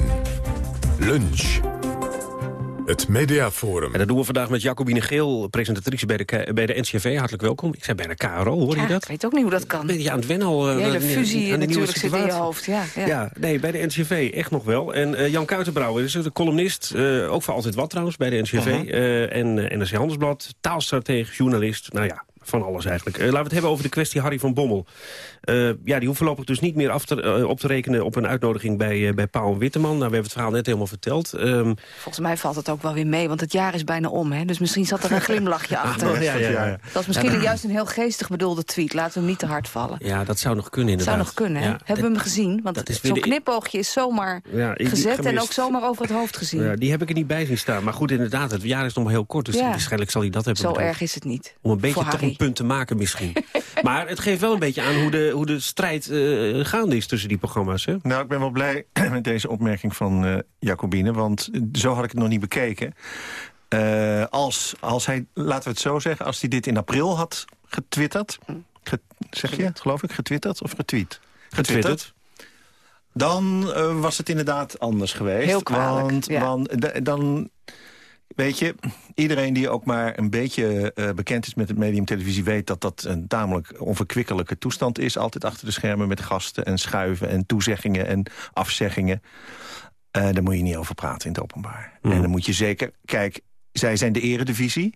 Lunch. Het Mediaforum. En dat doen we vandaag met Jacobine Geel, presentatrice bij de, bij de NCRV. Hartelijk welkom. Ik zei bij de KRO, hoor Ja, je dat? ik weet ook niet hoe dat kan. Ben je aan het wennen al? eh, Die hele fusie aan natuurlijk zit in je hoofd. Ja, ja. Ja, nee, bij de NCV echt nog wel. En eh, Jan Kuitenbrouwer is de columnist, eh, ook voor Altijd Wat trouwens, bij de NCV. Eh, en eh, NRC Handelsblad, taalstratege, journalist. Nou ja, van alles eigenlijk. Eh, laten we het hebben over de kwestie Harry van Bommel. Eh, ja, die hoeft voorlopig dus niet meer af te, eh, op te rekenen op een uitnodiging bij, uh, bij Pauw en Witteman. Nou, we hebben het verhaal net helemaal verteld. Ehm, Volgens mij valt het ook wel weer mee, want het jaar is bijna om. Hè? Dus misschien zat er een *laughs* glimlachje achter. Ah, ja, ja, ja. Dat is misschien juist een heel geestig bedoelde tweet. Laten we hem niet te hard vallen. ja, dat zou nog kunnen inderdaad. Zou nog kunnen, hè? Ja, Hebben we hem gezien? Want zo'n de- knipoogje is zomaar gezet en ook zomaar over het hoofd gezien. Ja, die heb ik er niet bij zien staan. Maar goed, inderdaad, het jaar is nog maar heel kort. Dus Ja. waarschijnlijk zal hij dat hebben Zo bedoeld. erg is het niet. Om een beetje toch. Een punt te maken misschien. *laughs* maar het geeft wel een beetje aan hoe de, hoe de strijd eh, gaande is tussen die programma's. Hè? Nou, ik ben wel blij *clears throat* met deze opmerking van eh, Jacobine, want zo had ik het nog niet bekeken. Eh, als, als hij, laten we het zo zeggen, als hij dit in april had getwitterd... Ge- zeg je, geloof ik, getwitterd of getweet? Getwitterd. Dan eh, was het inderdaad anders geweest. Heel kwalijk, Want, ja. want da- dan, weet je, iedereen die ook maar een beetje eh, bekend is met het medium televisie... weet dat dat een tamelijk onverkwikkelijke toestand is. Altijd achter de schermen met gasten en schuiven en toezeggingen en afzeggingen. Eh, daar moet je niet over praten in het openbaar. En dan moet je zeker... Kijk, zij zijn de eredivisie.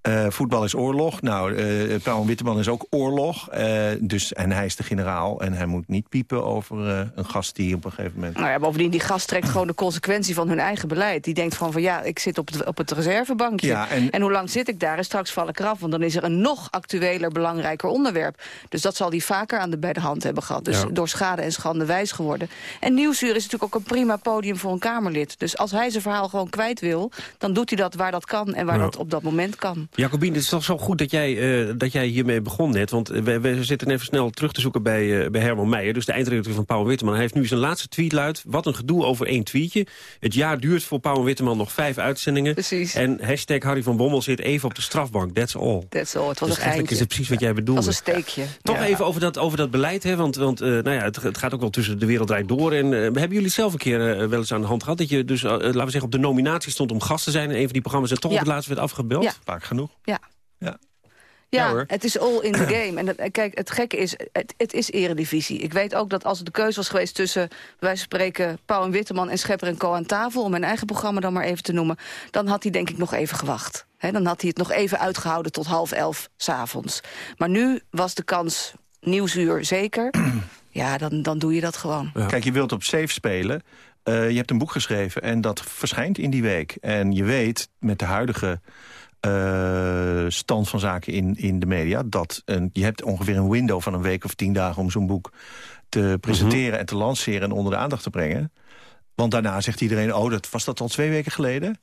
Eh, voetbal is oorlog. Nou, uh, Paul Witteman is ook oorlog. Uh, dus, en hij is de generaal. En hij moet niet piepen over een gast die op een gegeven moment... Nou ja, bovendien, die gast trekt gewoon de consequentie van hun eigen beleid. Die denkt gewoon van, ja, ik zit op het, op het reservebankje. Ja, en... en... hoe lang zit ik daar? En straks val ik eraf. Want dan is er een nog actueler, belangrijker onderwerp. Dus dat zal hij vaker aan de, bij de hand hebben gehad. Dus ja. door schade en schande wijs geworden. En Nieuwsuur is natuurlijk ook een prima podium voor een Kamerlid. Dus als hij zijn verhaal gewoon kwijt wil... dan doet hij dat waar dat kan en waar Ja. dat op dat moment kan. Jacobien, het is toch zo goed dat jij, eh, dat jij hiermee begon net. Want we, we zitten even snel terug te zoeken bij, eh, bij Herman Meijer. Dus de eindredacteur van Pauw en Witteman. Hij heeft nu zijn laatste tweet luidt. Wat een gedoe over één tweetje. Het jaar duurt voor Pauw en Witteman nog vijf uitzendingen. Precies. En hashtag Harry van Bommel zit even op de strafbank. That's all. That's all. Het was dus een eigenlijk is het precies wat jij bedoelde. Dat was een steekje. Toch Ja. even over dat, over dat beleid, hè? want, want eh, nou ja, het, het gaat ook wel tussen de wereld draait door. En, eh, hebben jullie het zelf een keer eh, wel eens aan de hand gehad... dat je dus, eh, laten we zeggen, op de nominatie stond om gast te zijn... en een van die programma's en toch Ja. op het laatst werd afgebeld? Ja. Vaak genoeg. Ja. Ja. Ja, het is all in the game. En dat, kijk, het gekke is, het, het is eredivisie. Ik weet ook dat als het de keuze was geweest tussen... van spreken Pauw en Witteman en Schepper en Co aan tafel... om mijn eigen programma dan maar even te noemen... dan had hij denk ik nog even gewacht. Hè, dan had hij het nog even uitgehouden tot half elf s'avonds. Maar nu was de kans nieuwsuur zeker. *clears throat* ja, dan, dan doe je dat gewoon. Kijk, je wilt op safe spelen. Eh, je hebt een boek geschreven en dat verschijnt in die week. En je weet met de huidige eh, stand van zaken in, in de media... dat een, je hebt ongeveer een window van een week of tien dagen... om zo'n boek te presenteren en te lanceren en onder de aandacht te brengen. Want daarna zegt iedereen, oh, dat was dat al twee weken geleden?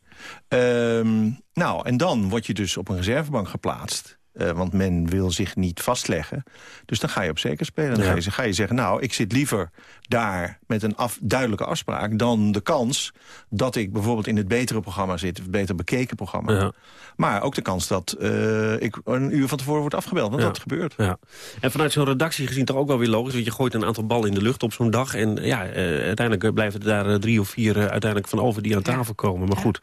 Ehm, nou, en dan word je dus op een reservebank geplaatst. Eh, want men wil zich niet vastleggen. Dus dan ga je op zeker spelen. Dan Ja. ga, je, ga je zeggen, nou, ik zit liever daar met een af, duidelijke afspraak... dan de kans dat ik bijvoorbeeld in het betere programma zit... het beter bekeken programma. Ja. Maar ook de kans dat eh, ik een uur van tevoren word afgebeld. Want Ja. dat gebeurt. Ja. En vanuit zo'n redactie gezien toch ook wel weer logisch... want je gooit een aantal ballen in de lucht op zo'n dag... en ja, eh, uiteindelijk blijven er daar drie of vier uiteindelijk van over die aan tafel komen. Maar goed.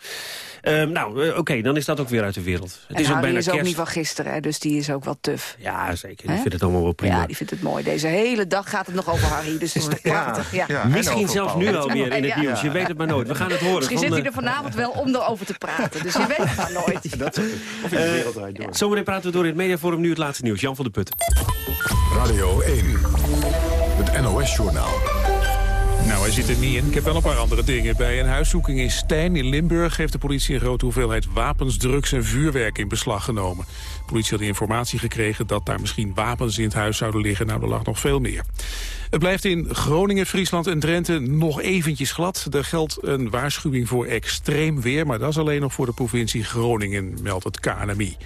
Ehm, nou, oké, dan is dat ook weer uit de wereld. Het en is ook Harry bijna is ook kerst. niet van gisteren, hè, dus die is ook wel tuf. Ja, zeker. Die Hè? vindt het allemaal wel prima. Ja, die vindt het mooi. Deze hele dag gaat het nog over Harry, dus het is prachtig. Ja. Misschien zelfs nu al weer in het Ja. nieuws. Je weet het maar nooit. We gaan het horen. Misschien van, zit hij eh, er vanavond wel om erover te praten. Dus je weet het maar nooit. *laughs* Of in de wereld draait door. Zometeen praten we door in het mediaforum. Nu het laatste nieuws. Jan van der Putten. Radio 1. Het NOS-journaal. Nou, hij zit er niet in. Ik heb wel een paar andere dingen. Bij een huiszoeking in Stijn in Limburg... heeft de politie een grote hoeveelheid wapens, drugs en vuurwerk in beslag genomen. Politie had informatie gekregen dat daar misschien wapens in het huis zouden liggen. Nou, er lag nog veel meer. Het blijft in Groningen, Friesland en Drenthe nog eventjes glad. Er geldt een waarschuwing voor extreem weer... maar dat is alleen nog voor de provincie Groningen, meldt het KNMI.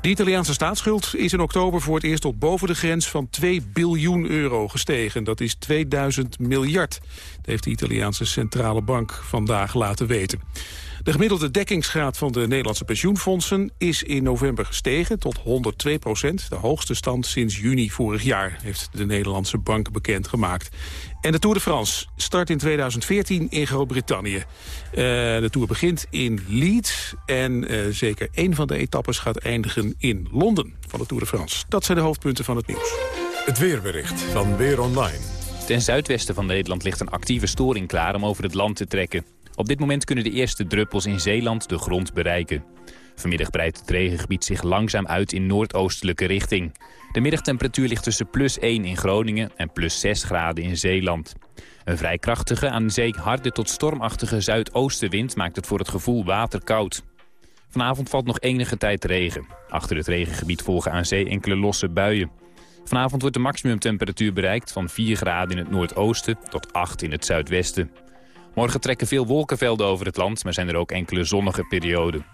De Italiaanse staatsschuld is in oktober voor het eerst tot boven de grens van 2 biljoen euro gestegen. Dat is 2000 miljard. Dat heeft de Italiaanse centrale bank vandaag laten weten. De gemiddelde dekkingsgraad van de Nederlandse pensioenfondsen is in november gestegen tot 102 procent. De hoogste stand sinds juni vorig jaar, heeft de Nederlandse bank bekendgemaakt. En de Tour de France start in 2014 in Groot-Brittannië. Eh, de Tour begint in Leeds en eh, zeker één van de etappes gaat eindigen in Londen van de Tour de France. Dat zijn de hoofdpunten van het nieuws. Het weerbericht van Weer Online. Ten zuidwesten van Nederland ligt een actieve storing klaar om over het land te trekken. Op dit moment kunnen de eerste druppels in Zeeland de grond bereiken. Vanmiddag breidt het regengebied zich langzaam uit in noordoostelijke richting. De middagtemperatuur ligt tussen plus 1 in Groningen en plus 6 graden in Zeeland. Een vrij krachtige, aan zee harde tot stormachtige zuidoostenwind maakt het voor het gevoel waterkoud. Vanavond valt nog enige tijd regen. Achter het regengebied volgen aan zee enkele losse buien. Vanavond wordt de maximumtemperatuur bereikt van 4 graden in het noordoosten tot 8 in het zuidwesten. Morgen trekken veel wolkenvelden over het land, maar zijn er ook enkele zonnige perioden.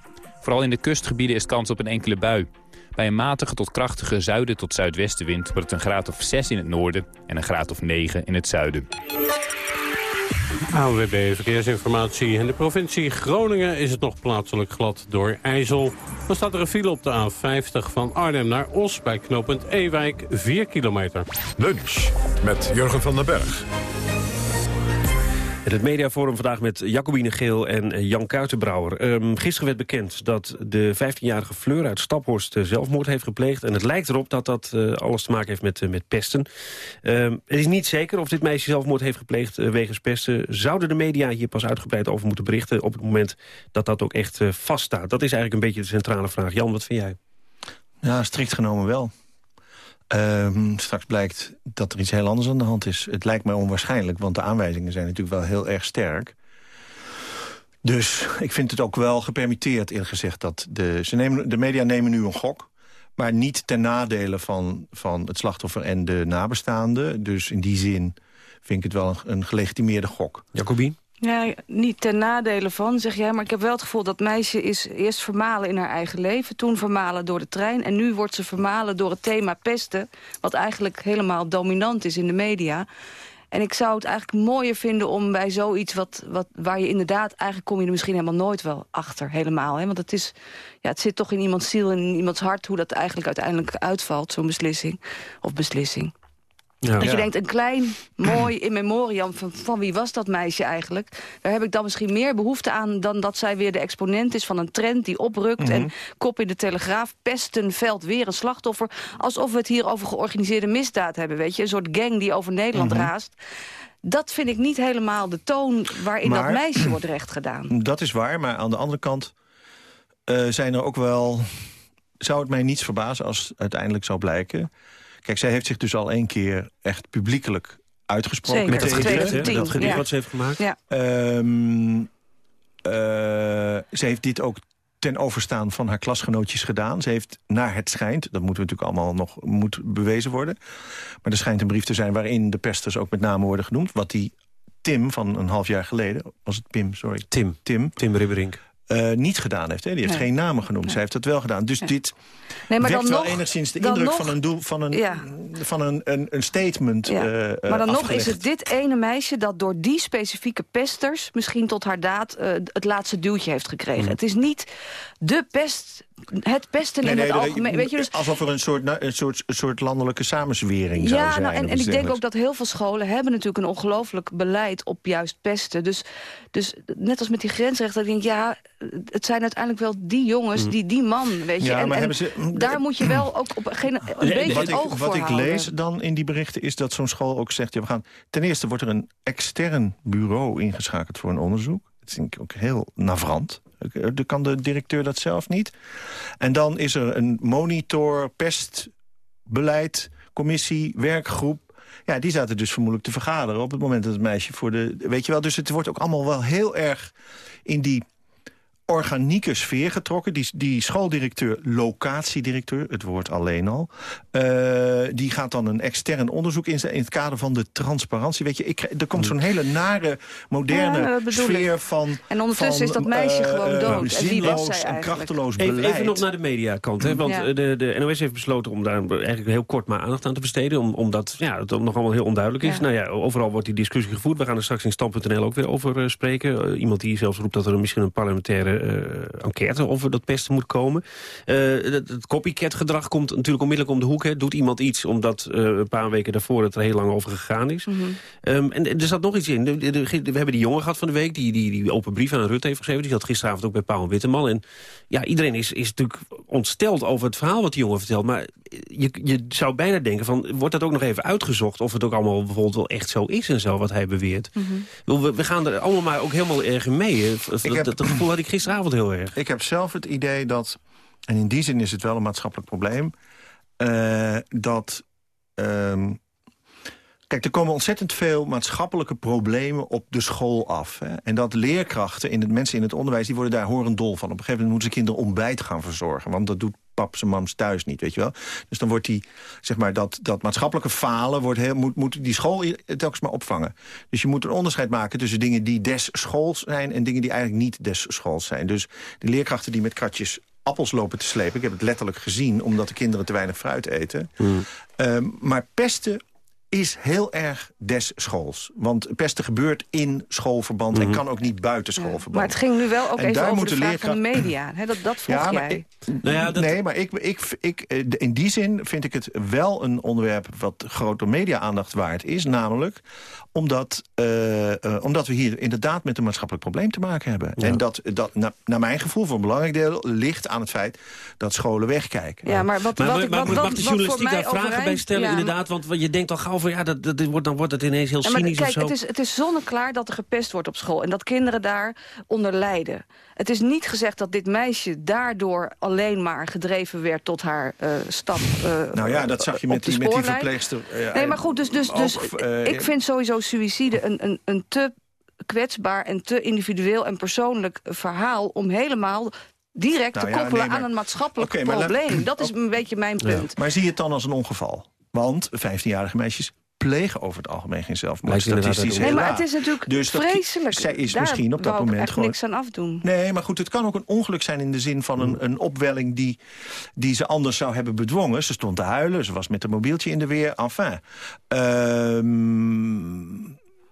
Vooral in de kustgebieden is kans op een enkele bui. Bij een matige tot krachtige zuiden tot zuidwestenwind wordt het een graad of 6 in het noorden en een graad of 9 in het zuiden. ANWB Verkeersinformatie. In de provincie Groningen is het nog plaatselijk glad door IJssel. Dan staat er een file op de A50 van Arnhem naar Os bij knooppunt Ewijk, 4 kilometer. Lunch met Jurgen van den Berg. Het mediaforum vandaag met Jacobine Geel en eh, Jan Kuitenbrouwer. Um, gisteren werd bekend dat de 15-jarige Fleur uit Staphorst uh, zelfmoord heeft gepleegd. En het lijkt erop dat dat uh, alles te maken heeft met, met pesten. Um, het is niet zeker of dit meisje zelfmoord heeft gepleegd wegens pesten. Zouden de media hier pas uitgebreid over moeten berichten... op het moment dat dat ook echt vaststaat? Dat is eigenlijk een beetje de centrale vraag. Jan, wat vind jij? Ja, strikt genomen wel. Um, straks blijkt dat er iets heel anders aan de hand is. Het lijkt mij onwaarschijnlijk, want de aanwijzingen zijn natuurlijk wel heel erg sterk. Dus ik vind het ook wel gepermitteerd, eerlijk gezegd. Dat de, ze nemen, de media nemen nu een gok, maar niet ten nadele van, van het slachtoffer en de nabestaanden. Dus in die zin vind ik het wel een, een gelegitimeerde gok. Jacobien? Ja, niet ten nadele van, zeg jij. Maar ik heb wel het gevoel dat meisje is eerst vermalen in haar eigen leven. Toen vermalen door de trein. En nu wordt ze vermalen door het thema pesten. Wat eigenlijk helemaal dominant is in de media. En ik zou het eigenlijk mooier vinden om bij zoiets... Wat, wat, waar je inderdaad, eigenlijk kom je er misschien helemaal nooit wel achter. Helemaal, hè? Want het, is, ja, het zit toch in iemands ziel en in iemands hart... hoe dat eigenlijk uiteindelijk uitvalt, zo'n beslissing. Of beslissing. Ja. Dat je denkt, een klein, mooi in memoriam van, van wie was dat meisje eigenlijk? Daar heb ik dan misschien meer behoefte aan dan dat zij weer de exponent is van een trend die oprukt. En Mhm. kop in de telegraaf, pesten, veld, weer een slachtoffer. Alsof we het hier over georganiseerde misdaad hebben, weet je. Een soort gang die over Nederland Mhm. raast. Dat vind ik niet helemaal de toon waarin dat meisje wordt recht gedaan. *clears throat* Dat is waar, maar aan de andere kant eh, zijn er ook wel... Zou het mij niets verbazen als het uiteindelijk zou blijken... Kijk, zij heeft zich dus al één keer echt publiekelijk uitgesproken. Zeker, tegen dat dit. gedicht, hè? Dat gedicht ja. wat ze heeft gemaakt. Ja. Ehm, eh, ze heeft dit ook ten overstaan van haar klasgenootjes gedaan. Ze heeft, naar het schijnt, dat moeten we natuurlijk allemaal nog moet bewezen worden... maar er schijnt een brief te zijn waarin de pesters ook met name worden genoemd... wat die Tim van een half jaar geleden, was het Pim, sorry. Tim. Tim. Tim Ribberink. Eh, niet gedaan heeft. Hè? Die heeft Nee. geen namen genoemd. Zij heeft dat wel gedaan. Dus dit Nee, maar wekt dan wel nog- enigszins de indruk nog- van een, doel, van een, Ja. van een, een, een statement Ja. eh, eh, maar dan nog is het dit ene meisje dat door die specifieke pesters... misschien tot haar daad het laatste duwtje heeft gekregen. Mhm. Het is niet de pest, het pesten Nee, in nee, het algemeen. Weet je, dus, Alsof er een soort, na- een soort, een soort landelijke samenzwering zou ja, zijn. nou, en, en ik denk ook dat heel veel scholen hebben natuurlijk een ongelooflijk beleid op juist pesten. Dus, dus net als met die grensrechter, denk ik, ja, het zijn uiteindelijk wel die jongens, Mhm. die, die man, weet je. Ja, en, maar en hebben ze- daar moet je wel ook op geen, een beetje wat ik, oog voor wat ik houden. lees dan in die berichten is dat zo'n school ook zegt... Ja, we gaan, ten eerste wordt er een extern bureau ingeschakeld voor een onderzoek. Dat vind ik ook heel navrant. Dan kan de directeur dat zelf niet. En dan is er een monitor, pestbeleid, commissie, werkgroep... Ja, die zaten dus vermoedelijk te vergaderen op het moment dat het meisje voor de... Weet je wel, dus het wordt ook allemaal wel heel erg in die organieke sfeer getrokken. Die, die schooldirecteur, locatiedirecteur, het woord alleen al... eh, die gaat dan een extern onderzoek inzetten in het kader van de transparantie. Weet je, ik, er komt zo'n hele nare, moderne Ja, sfeer van... En ondertussen van, is dat meisje eh, gewoon dood. En wie was zinloos zij en krachteloos Even, beleid. even nog naar de mediakant. Hè? Want Ja. eh, de, de NOS heeft besloten om daar eigenlijk heel kort maar aandacht aan te besteden. Om, omdat ja, het nog allemaal heel onduidelijk is. Ja. Nou ja, overal wordt die discussie gevoerd. We gaan er straks in Stand.nl ook weer over spreken. Iemand die zelfs roept dat er misschien een parlementaire eh, enquête over dat pesten moet komen. Eh, het, het copycat gedrag komt natuurlijk onmiddellijk om de hoek. Hè. Doet iemand iets omdat eh, een paar weken daarvoor het er heel lang over gegaan is. Mhm. Ehm, en er zat nog iets in. De- de- de- we hebben die jongen gehad van de week... die die, die open brief aan Rutte heeft geschreven. Die zat gisteravond ook bij Paul Witteman. En ja, iedereen is, is natuurlijk ontsteld over het verhaal wat die jongen vertelt. Maar je, je zou bijna denken van... wordt dat ook nog even uitgezocht... of het ook allemaal bijvoorbeeld wel echt zo is en zo... wat hij beweert. Mhm. We, we gaan er allemaal maar ook helemaal erg in mee. hè. Dat, heb- dat, dat gevoel had ik gisteravond Ik heb zelf het idee dat, en in die zin is het wel een maatschappelijk probleem... eh, dat... ehm, kijk, er komen ontzettend veel maatschappelijke problemen op de school af. Hè? En dat leerkrachten, in het, mensen in het onderwijs, die worden daar horendol van. Op een gegeven moment moeten ze kinderen ontbijt gaan verzorgen. Want dat doet paps en mams thuis niet, weet je wel. Dus dan wordt die, zeg maar, dat, dat maatschappelijke falen... Wordt heel, moet, moet die school telkens maar opvangen. Dus je moet een onderscheid maken tussen dingen die des schools zijn... en dingen die eigenlijk niet des schools zijn. Dus de leerkrachten die met kratjes appels lopen te slepen... ik heb het letterlijk gezien, omdat de kinderen te weinig fruit eten... Ehm, maar pesten is heel erg des schools. Want pesten gebeurt in schoolverband en kan ook niet buiten schoolverband. Maar het ging nu wel ook En even daar over de vraag van de media. Hè, dat, dat vroeg Ja, maar jij. ik- Nee, maar ik, ik, ik, eh, in die zin vind ik het wel een onderwerp... wat grote media-aandacht waard is. Namelijk omdat, eh, eh, omdat we hier inderdaad met een maatschappelijk probleem te maken hebben. En dat, dat na- naar mijn gevoel voor een belangrijk deel... ligt aan het feit dat scholen wegkijken. Ja, maar wat, Maar, wat, maar, wat, mag wat, de journalistiek daar vragen bij stellen, ja, inderdaad? Want je denkt al gauw ja, dat, dat, wordt, dan wordt het ineens heel Ja, maar cynisch kijk, of zo. het is, het is zonneklaar dat er gepest wordt op school... en dat kinderen daar onder lijden. Het is niet gezegd dat dit meisje daardoor alleen maar gedreven werd... tot haar eh, stap eh, Nou ja, dat zag je met die, met die verpleegster. eh, Nee, maar goed, dus, dus, dus ook, ik vind sowieso suïcide een, een, een te kwetsbaar... en te individueel en persoonlijk verhaal... om helemaal direct Nou te ja, koppelen nee, maar- aan een maatschappelijk Oké, maar laat- probleem. Dat is een beetje mijn punt. Maar zie je het dan als een ongeval? Want 15-jarige meisjes plegen over het algemeen geen zelfmoord. Statistisch Nee, maar het is natuurlijk Dus vreselijk. Zij is Daar misschien op dat ik moment gewoon... niks aan afdoen. Nee, maar goed, het kan ook een ongeluk zijn in de zin van een, een opwelling die, die ze anders zou hebben bedwongen. Ze stond te huilen, ze was met een mobieltje in de weer, enfin. Ehm,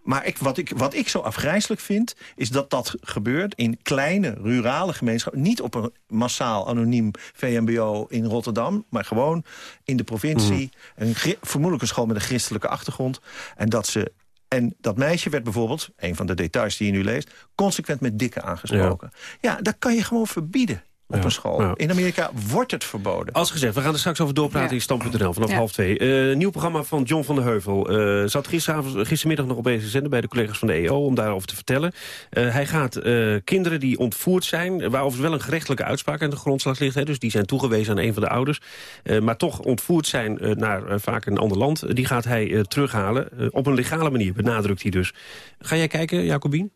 maar ik, wat, ik, wat ik zo afgrijzelijk vind, is dat dat gebeurt in kleine, rurale gemeenschappen. Niet op een massaal, anoniem VMBO in Rotterdam, maar gewoon in de provincie. Een, gri- vermoedelijk een school met een christelijke achtergrond. En dat ze... En dat meisje werd bijvoorbeeld, een van de details die je nu leest... consequent met dikke aangesproken. Ja, dat kan je gewoon verbieden op een school. ja. In Amerika wordt het verboden. Als gezegd, we gaan er straks over doorpraten Ja. in Stand.nl vanaf Ja. half twee. Eh, nieuw programma van John van der Heuvel. Eh, zat gisteravond, gistermiddag nog op deze zender bij de collega's van de EO om daarover te vertellen. Eh, hij gaat eh, kinderen die ontvoerd zijn, waarover wel een gerechtelijke uitspraak aan de grondslag ligt. Hè, dus die zijn toegewezen aan een van de ouders. eh, maar toch ontvoerd zijn naar vaak een ander land. die gaat hij eh, terughalen. op een legale manier, benadrukt hij dus. Ga jij kijken, Jacobien?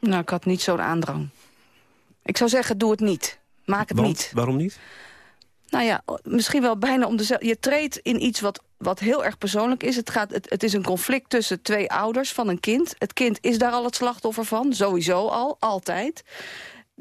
Nou, ik had niet zo'n aandrang. Ik zou zeggen, doe het niet. Maak het Want, niet. Waarom niet? Nou ja, misschien wel bijna om dezelfde... Je treedt in iets wat, wat heel erg persoonlijk is. Het, gaat, het, het is een conflict tussen twee ouders van een kind. Het kind is daar al het slachtoffer van, sowieso al, altijd.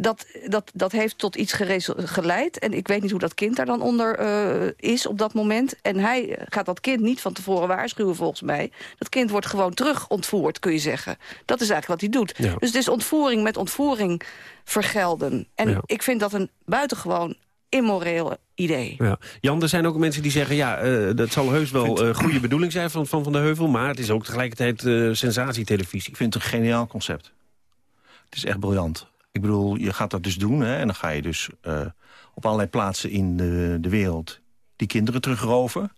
Dat, dat, dat heeft tot iets geleid. En ik weet niet hoe dat kind daar dan onder eh, is op dat moment. En hij gaat dat kind niet van tevoren waarschuwen volgens mij. Dat kind wordt gewoon terug ontvoerd, kun je zeggen. Dat is eigenlijk wat hij doet. Ja. Dus het is ontvoering met ontvoering vergelden. En Ja. ik vind dat een buitengewoon immoreel idee. Ja. Jan, er zijn ook mensen die zeggen... ja, eh, dat zal heus wel eh goede bedoeling zijn van Van, van de Heuvel... maar het is ook tegelijkertijd eh, sensatietelevisie. Ik vind het een geniaal concept. Het is echt briljant. Ik bedoel, je gaat dat dus doen hè, en dan ga je dus eh, op allerlei plaatsen in de, de wereld die kinderen terugroven.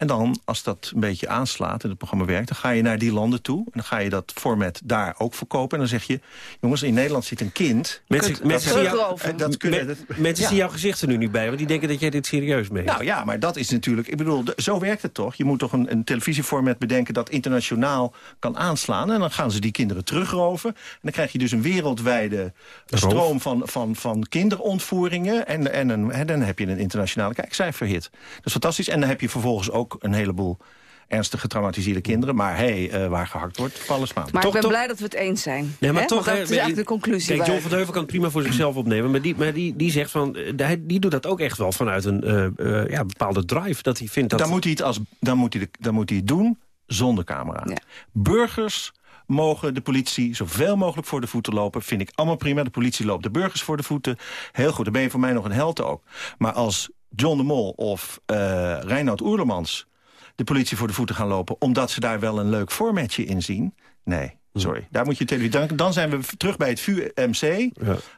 En dan, als dat een beetje aanslaat en het programma werkt... dan ga je naar die landen toe en dan ga je dat format daar ook verkopen. En dan zeg je, jongens, in Nederland zit een kind... Mensen, mensen, zien, jou, dat kunnen, me- dat- mensen ja. zien jouw gezicht er nu niet bij... want die denken dat jij dit serieus meent. Nou ja, maar dat is natuurlijk... Ik bedoel, zo werkt het toch? Je moet toch een, een televisieformat bedenken dat internationaal kan aanslaan. En dan gaan ze die kinderen terugroven. En dan krijg je dus een wereldwijde stroom van, van, van kinderontvoeringen. En, en, een, en dan heb je een internationale kijkcijferhit. Dat is fantastisch. En dan heb je vervolgens ook een heleboel ernstig getraumatiseerde kinderen. Maar hé, hey, eh, waar gehakt wordt, vallen smaan. Maar Toch- ik ben toch- blij dat we het eens zijn. Nee, maar toch, Want is eigenlijk de conclusie. Kijk, John van de Heuvel kan het prima voor zichzelf opnemen... maar die, maar die, die zegt van... eh, hij- die doet dat ook echt wel vanuit een eh, eh, ja, bepaalde drive. Dat hij vindt dat... Dan, moet hij het als, dan, moet hij de, dan moet hij het doen zonder camera. Burgers mogen de politie zoveel mogelijk voor de voeten lopen. Vind ik allemaal prima. De politie loopt de burgers voor de voeten. Heel goed, dan ben je voor mij nog een held ook. Maar als John de Mol of eh Reinoud Oerlemans... de politie voor de voeten gaan lopen... omdat ze daar wel een leuk formatje in zien... nee, sorry. Daar moet je televisie... Dan, dan zijn we terug bij het VUMC.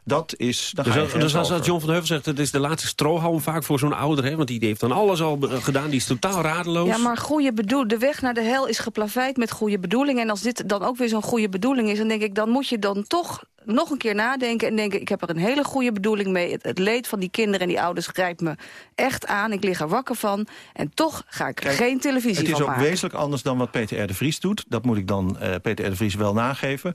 Dat is... Dan Dus, dus als. John van de Heuvel zegt... het is de laatste strohalm vaak voor zo'n ouder... Hè, want die heeft dan alles al be- gedaan, die is totaal radeloos. Ja, maar goede bedoel, de weg naar de hel is geplaveid met goede bedoelingen. En als dit dan ook weer zo'n goede bedoeling is... dan denk ik, dan moet je dan toch nog een keer nadenken... en denken, ik heb er een hele goede bedoeling mee. Het, het leed van die kinderen en die ouders grijpt me echt aan. Ik lig er wakker van. En toch ga ik Kijk, geen televisie Het is ook maken. wezenlijk anders dan wat Peter R. de Vries doet. Dat moet ik dan eh, Peter R. de Vries wel nageven.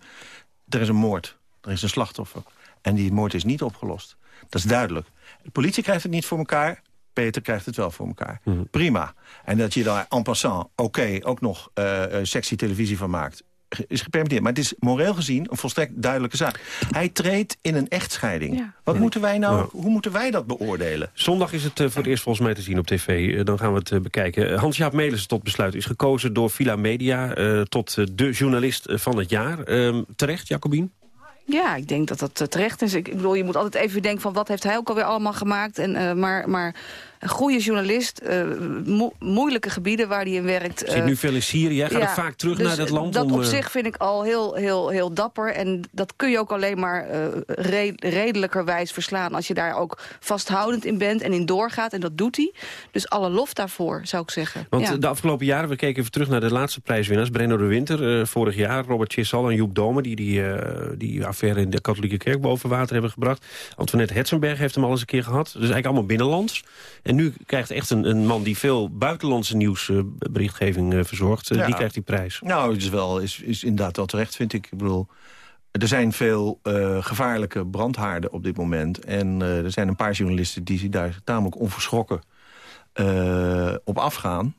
Er is een moord. Er is een slachtoffer. En die moord is niet opgelost. Dat is duidelijk. De politie krijgt het niet voor elkaar. Peter krijgt het wel voor elkaar. Prima. En dat je daar en passant, oké, ook nog eh, eh, sexy televisie van maakt. Is gepermitteerd. Maar het is moreel gezien een volstrekt duidelijke zaak. Hij treedt in een echtscheiding. Ja. Wat moeten wij nou, Ja. Hoe moeten wij dat beoordelen? Zondag is het eh, voor het eerst volgens mij te zien op tv. Eh, dan gaan we het eh, bekijken. Hans-Jaap Melissen tot besluit is gekozen door Villa Media... eh, tot de journalist van het jaar. Ehm, terecht, Jacobien? Ja, ik denk dat dat terecht is. Ik, ik bedoel, je moet altijd even denken van wat heeft hij ook alweer allemaal gemaakt. En, eh, maar, maar een goede journalist, eh, mo- moeilijke gebieden waar hij in werkt. Zit eh, nu veel in Syrië. Gaat ja, vaak terug dus naar dat land. Dat om, op eh, zich vind ik al heel, heel, heel dapper. En dat kun je ook alleen maar eh, re redelijkerwijs verslaan... als je daar ook vasthoudend in bent en in doorgaat. En dat doet hij. Dus alle lof daarvoor, zou ik zeggen. Want ja. de afgelopen jaren, we keken even terug naar de laatste prijswinnaars. Brenno de Winter, eh, vorig jaar. Robert Chissal en Joep Domen, die die, eh, die affaire in de katholieke kerk boven water hebben gebracht. Antoinette Hetzenberg heeft hem al eens een keer gehad. Dus eigenlijk allemaal binnenlands. En nu krijgt echt een, een man die veel buitenlandse nieuwsberichtgeving eh, verzorgt. eh, Ja. Die krijgt die prijs. Nou, het is, wel, is, is inderdaad wel terecht, vind ik. Ik bedoel, er zijn veel eh, gevaarlijke brandhaarden op dit moment. En er zijn een paar journalisten die daar tamelijk onverschrokken op afgaan.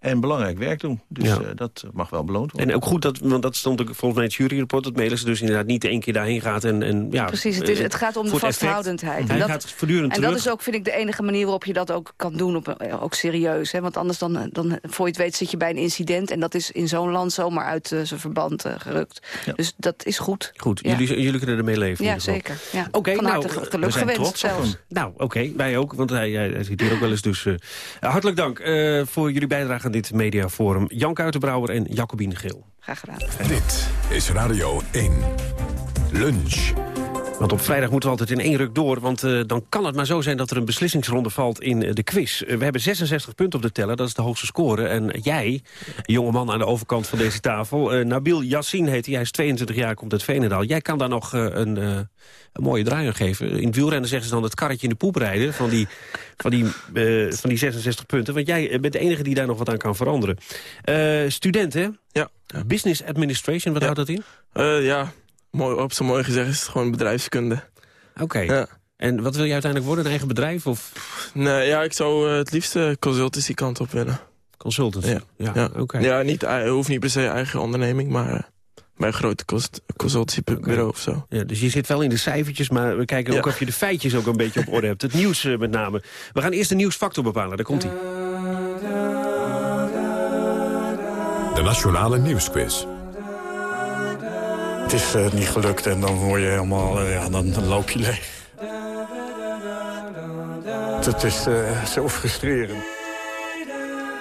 En belangrijk werk doen. Dus Ja. eh, dat mag wel beloond worden. En ook goed, dat, want dat stond ook volgens mij in het juryrapport... dat Melissen dus inderdaad niet één keer daarheen gaat. En, en, ja, Precies, het, is, eh, het gaat om de vasthoudendheid. Hij dat, gaat voortdurend en terug. dat is ook, vind ik, de enige manier waarop je dat ook kan doen. Op, ook serieus. Hè? Want anders, dan, dan, voor je het weet, zit je bij een incident. En dat is in zo'n land zomaar uit eh, zijn verband gerukt. Dus dat is goed. Goed, Ja. jullie, jullie kunnen ermee leven. in Ja, ieder geval. zeker. Ja. Oké, Van nou, harte geluk we zijn trots zelfs. Nou, oké, wij ook, want hij, hij, hij zit hier ook wel eens. Dus, eh, hartelijk dank eh, voor jullie bijdrage aan dit mediaforum. Jan Kuitenbrouwer en Jacobine Geel. Graag gedaan. Dit is Radio 1. Lunch. Want op vrijdag moeten we altijd in één ruk door. Want eh, dan kan het maar zo zijn dat er een beslissingsronde valt in eh, de quiz. Eh, we hebben 66 punten op de teller, dat is de hoogste score. En jij, jongeman aan de overkant van deze tafel... eh, Nabil Yassin heet hij, hij is 22 jaar, komt uit Veenendaal. Jij kan daar nog een, eh, een mooie draai aan geven. In het wielrennen zeggen ze dan het karretje in de poep rijden... van die, van die, eh, van die 66 punten. Want jij bent de enige die daar nog wat aan kan veranderen. Eh, student, hè? Ja. Business Administration, wat houdt dat in? Eh, ja, mooi, op zijn mooi gezegd is het gewoon bedrijfskunde. Oké. Ja. En wat wil je uiteindelijk worden? Een eigen bedrijf? Of? Nee, ja, ik zou het liefst consultancy kant op willen. Consultancy? Ja, ja, ja. oké. ja niet, hoeft niet per se eigen onderneming, maar bij een grote cons- consultancybureau of zo. Ja, dus je zit wel in de cijfertjes, maar we kijken ook Ja. of je de feitjes ook een beetje op orde hebt. Het nieuws eh, met name. We gaan eerst de nieuwsfactor bepalen, daar komt hij. De Nationale Nieuwsquiz. Het is eh, niet gelukt en dan word je helemaal, eh, ja, dan, dan loop je leeg. Het is eh, zo frustrerend.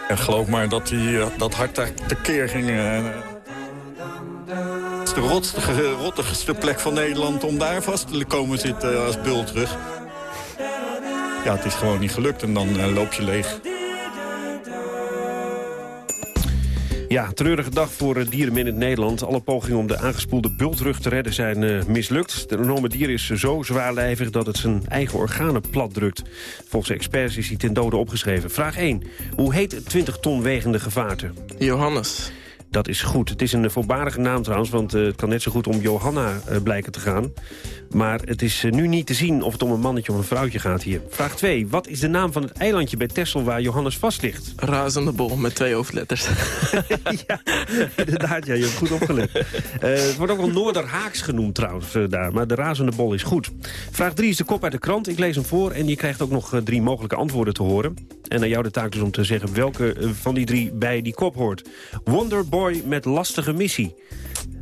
En geloof maar dat die, dat hart daar tekeer ging. Het is de rotstige, rottigste plek van Nederland om daar vast te komen zitten als bul terug. Ja, het is gewoon niet gelukt en dan eh, loop je leeg. Ja, treurige dag voor eh, dierenmin in het Nederland. Alle pogingen om de aangespoelde bultrug te redden zijn eh, mislukt. De enorme dier is zo zwaarlijvig dat het zijn eigen organen platdrukt. Volgens experts is hij ten dode opgeschreven. Vraag 1. Hoe heet het 20 ton wegende gevaarte? Johannes. Dat is goed. Het is een voorbarige naam trouwens, want eh, het kan net zo goed om Johanna eh, blijken te gaan. Maar het is eh, nu niet te zien of het om een mannetje of een vrouwtje gaat hier. Vraag 2. Wat is de naam van het eilandje bij Texel waar Johannes vast ligt? Razende bol met twee hoofdletters. *laughs* Inderdaad, ja, je hebt goed opgelet. Het wordt ook wel Noorderhaaks genoemd trouwens daar, maar de razende bol is goed. Vraag 3 is de kop uit de krant. Ik lees hem voor en je krijgt ook nog drie mogelijke antwoorden te horen. En aan jou de taak dus om te zeggen welke eh, van die drie bij die kop hoort. Wonderboy met lastige missie.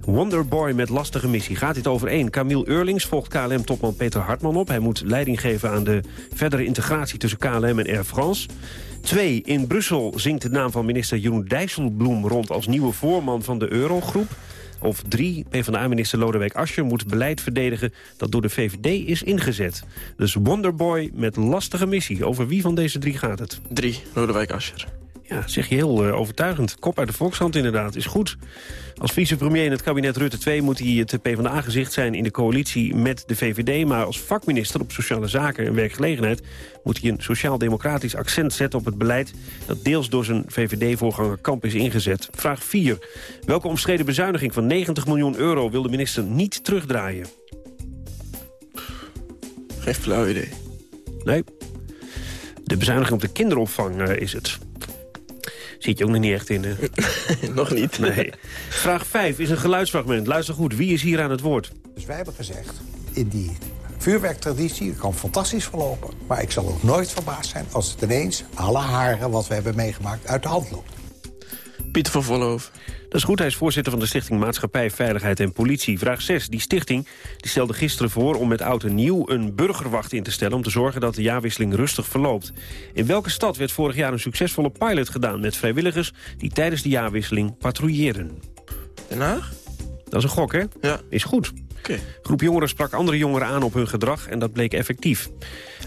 Wonderboy met lastige missie. Gaat dit over één? Camille Eurlings volgt KLM-topman Peter Hartman op. Hij moet leiding geven aan de verdere integratie tussen KLM en Air France. Twee, in Brussel zingt de naam van minister Jeroen Dijsselbloem rond als nieuwe voorman van de Eurogroep. Of drie, PvdA-minister Lodewijk Asscher moet beleid verdedigen dat door de VVD is ingezet. Dus Wonderboy met lastige missie. Over wie van deze drie gaat het? Drie, Lodewijk Asscher. Ja, zeg je heel eh, overtuigend. Kop uit de Volkshand inderdaad, is goed. Als vicepremier in het kabinet Rutte 2 moet hij het PvdA-gezicht zijn in de coalitie met de VVD. Maar als vakminister op sociale zaken en werkgelegenheid moet hij een sociaal-democratisch accent zetten op het beleid dat deels door zijn VVD-voorganger Kamp is ingezet. Vraag 4. Welke omstreden bezuiniging van 90 miljoen euro wil de minister niet terugdraaien? Geen flauw idee. Nee. De bezuiniging op de kinderopvang eh, is het. Zit je ook nog niet echt in, hè? *laughs* nog niet. Nee. Vraag 5 is een geluidsfragment. Luister goed, wie is hier aan het woord? Dus wij hebben gezegd, in die vuurwerktraditie kan fantastisch verlopen. Maar ik zal ook nooit verbaasd zijn als het ineens, alle haren wat we hebben meegemaakt, uit de hand loopt. Pieter van Vollenhoven. Dat is goed, hij is voorzitter van de Stichting Maatschappij, Veiligheid en Politie. Vraag 6. Die stichting die stelde gisteren voor om met oud en nieuw een burgerwacht in te stellen... om te zorgen dat de jaarwisseling rustig verloopt. In welke stad werd vorig jaar een succesvolle pilot gedaan... met vrijwilligers die tijdens de jaarwisseling patrouilleren? Den Haag? Dat is een gok, hè? Ja. Is goed. Oké. Groep jongeren sprak andere jongeren aan op hun gedrag en dat bleek effectief.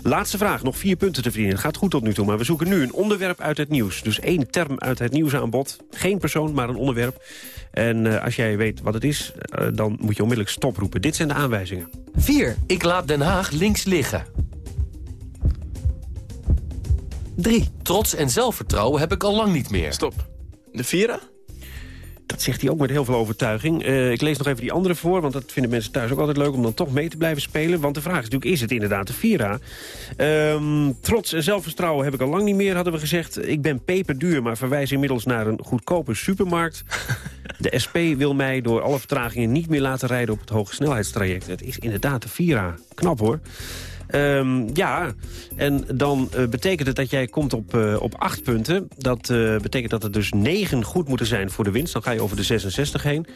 Laatste vraag, nog vier punten te verdienen. Gaat goed tot nu toe, maar we zoeken nu een onderwerp uit het nieuws. Dus één term uit het nieuws aan bod. Geen persoon, maar een onderwerp. En uh, als jij weet wat het is, uh, dan moet je onmiddellijk stoproepen. Dit zijn de aanwijzingen. 4. Ik laat Den Haag links liggen. 3. Trots en zelfvertrouwen heb ik al lang niet meer. Stop. De Vira? Dat zegt hij ook met heel veel overtuiging. Uh, ik lees nog even die andere voor, want dat vinden mensen thuis ook altijd leuk... om dan toch mee te blijven spelen. Want de vraag is natuurlijk, is het inderdaad de Vira? Um, trots en zelfvertrouwen heb ik al lang niet meer, hadden we gezegd. Ik ben peperduur, maar verwijs inmiddels naar een goedkope supermarkt. *laughs* De SP wil mij door alle vertragingen niet meer laten rijden op het hogesnelheidstraject. Het is inderdaad de Vira. Knap hoor. Um, ja, en dan uh, betekent het dat jij komt op, uh, op acht punten. Dat uh, betekent dat er dus negen goed moeten zijn voor de winst. Dan ga je over de 66 heen.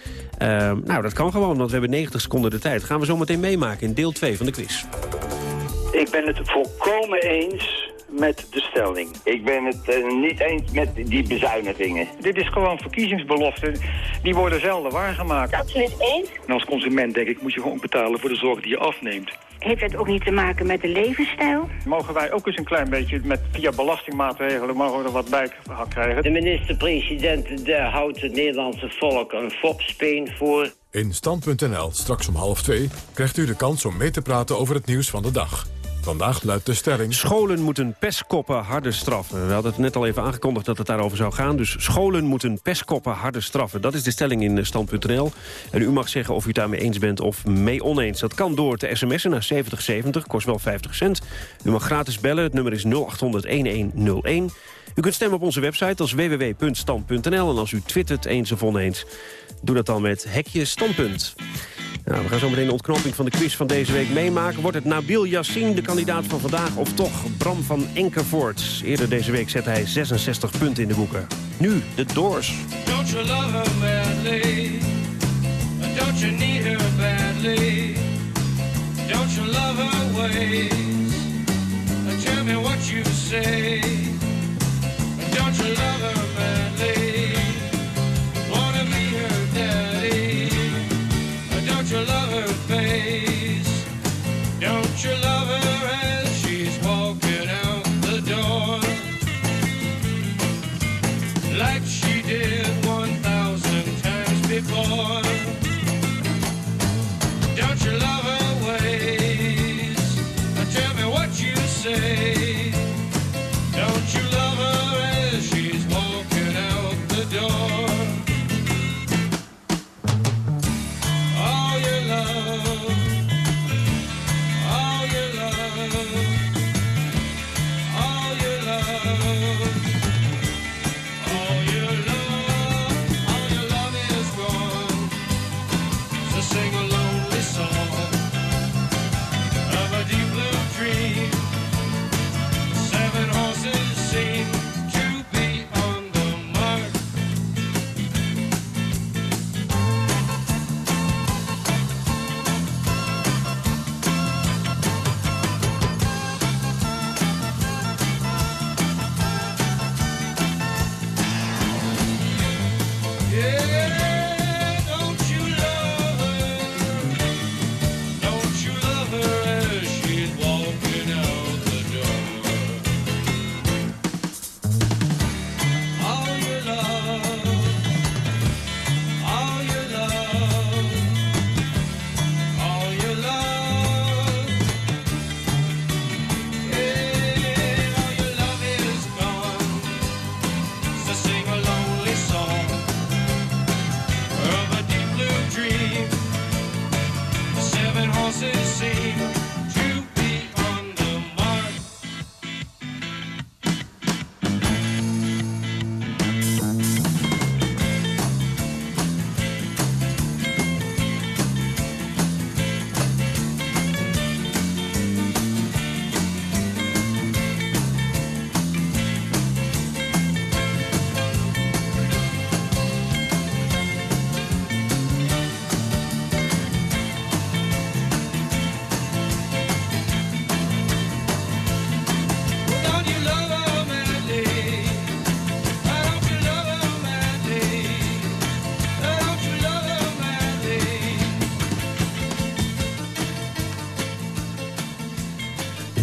Um, nou, dat kan gewoon, want we hebben 90 seconden de tijd. Gaan we zo meteen meemaken in deel 2 van de quiz. Ik ben het volkomen eens met de stelling. Ik ben het uh, niet eens met die bezuinigingen. Dit is gewoon verkiezingsbeloften. Die worden zelden waargemaakt. Absoluut eens. En als consument denk ik moet je gewoon betalen voor de zorg die je afneemt. Heeft het ook niet te maken met de levensstijl? Mogen wij ook eens een klein beetje met via belastingmaatregelen mogen we er wat bij krijgen? De minister-president houdt het Nederlandse volk een fopspeen voor. In Stand.nl, straks om half twee, krijgt u de kans om mee te praten over het nieuws van de dag. Vandaag luidt de stelling... Scholen moeten pestkoppen harder straffen. We hadden het net al even aangekondigd dat het daarover zou gaan. Dus scholen moeten pestkoppen harder straffen. Dat is de stelling in stand.nl. En u mag zeggen of u daarmee eens bent of mee oneens. Dat kan door te sms'en naar 7070, kost wel 50 cent. U mag gratis bellen, het nummer is 0800-1101. U kunt stemmen op onze website als www.stand.nl. En als u twittert eens of oneens, doe dat dan met hekje standpunt. Nou, we gaan zo meteen de ontknoping van de quiz van deze week meemaken. Wordt het Nabil Yassin, de kandidaat van vandaag, of toch Bram van Enkervoort? Eerder deze week zet hij 66 punten in de boeken. Nu, de Doors. Don't you love her badly? Don't you need her badly? Don't you love her ways? Tell me what you say.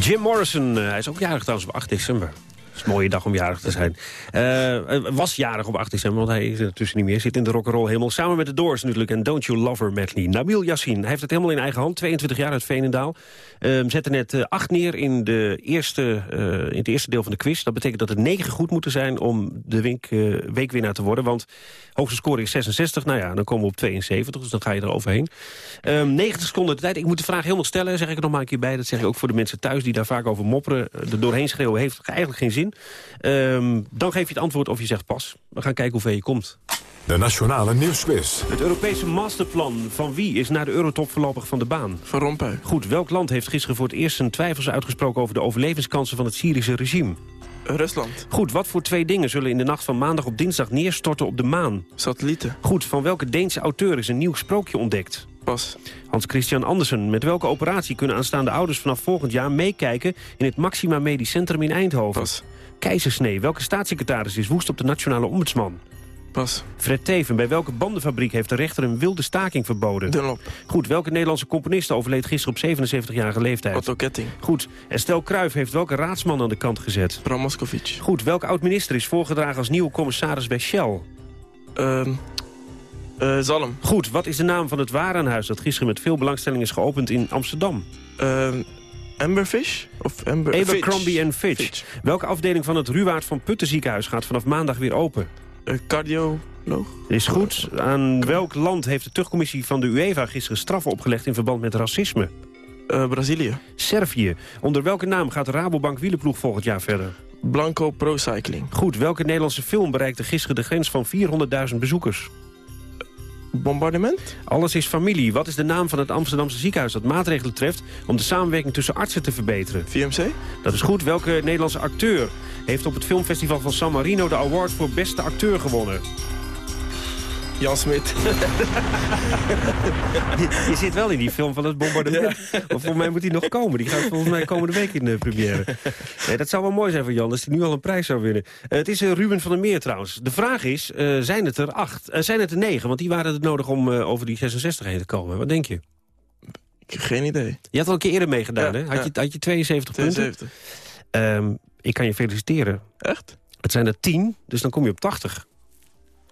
Jim Morrison, eh, hij is ook jarig trouwens op 8 december. Mooie dag om jarig te zijn. Uh, was jarig op 8 december, want hij is er tussen niet meer. Zit in de rock'n'roll hemel. Samen met de Doors natuurlijk en Don't You Love Her medley. Nabil Yassin, hij heeft het helemaal in eigen hand. 22 jaar uit Veenendaal. Uh, zette net uh, acht neer in, de eerste, in het eerste deel van de quiz. Dat betekent dat er negen goed moeten zijn om de wink, weekwinnaar te worden. Want hoogste score is 66. Nou ja, dan komen we op 72, dus dan ga je er overheen. 90 seconden de tijd. Ik moet de vraag helemaal stellen, zeg ik er nog maar een keer bij. Dat zeg ik ook voor de mensen thuis die daar vaak over mopperen. Er doorheen schreeuwen heeft eigenlijk geen zin. Um, dan geef je het antwoord of je zegt pas. We gaan kijken hoe ver je komt. De Nationale Nieuwsquiz. Het Europese masterplan van wie is naar de eurotop voorlopig van de baan? Van Rompuy. Goed, welk land heeft gisteren voor het eerst zijn twijfels uitgesproken... over de overlevingskansen van het Syrische regime? Rusland. Goed, wat voor twee dingen zullen in de nacht van maandag op dinsdag neerstorten op de maan? Satellieten. Goed, van welke Deense auteur is een nieuw sprookje ontdekt? Pas. Hans Christian Andersen, met welke operatie kunnen aanstaande ouders vanaf volgend jaar meekijken... in het Maxima Medisch Centrum in Eindhoven? Pas. Keizersnee. Welke staatssecretaris is woest op de nationale ombudsman? Pas. Fred Teven. Bij welke bandenfabriek heeft de rechter een wilde staking verboden? Dunlop. Goed. Welke Nederlandse componist overleed gisteren op 77-jarige leeftijd? Otto Ketting. Goed. En Stel Kruijf heeft welke raadsman aan de kant gezet? Bram Moskovic. Goed. Welke oud-minister is voorgedragen als nieuwe commissaris bij Shell? Ehm... Uh, Zalm. Goed, wat is de naam van het warenhuis dat gisteren met veel belangstelling is geopend in Amsterdam? Uh, Amberfish? Of Amber... Abercrombie en Fitch. Fitch. Welke afdeling van het Ruwaard van Putten ziekenhuis gaat vanaf maandag weer open? Uh, cardioloog. Is goed. Aan welk land heeft de terugcommissie van de UEFA gisteren straffen opgelegd in verband met racisme? Uh, Brazilië. Servië. Onder welke naam gaat de Rabobank wielenploeg volgend jaar verder? Blanco Pro Cycling. Goed. Welke Nederlandse film bereikte gisteren de grens van 400.000 bezoekers? Bombardement? Alles is familie. Wat is de naam van het Amsterdamse ziekenhuis dat maatregelen treft... om de samenwerking tussen artsen te verbeteren? VMC? Dat is goed. Welke Nederlandse acteur heeft op het filmfestival van San Marino... de award voor beste acteur gewonnen? Jan Smit. *laughs* je, je, zit wel in die film van het bombardement. Ja. Voor mij moet hij nog komen. Die gaat volgens mij komende week in de première. Nee, dat zou wel mooi zijn voor Jan, als hij nu al een prijs zou winnen. Uh, het is uh, Ruben van der Meer trouwens. De vraag is, uh, zijn het er acht? zijn het er negen? Want die waren het nodig om over die 66 heen te komen. Wat denk je? Ik heb geen idee. Je had al een keer eerder meegedaan, ja, hè? Had, je, had je 72, 72. punten? Um, ik kan je feliciteren. Echt? Het zijn er 10, dus dan kom je op 80.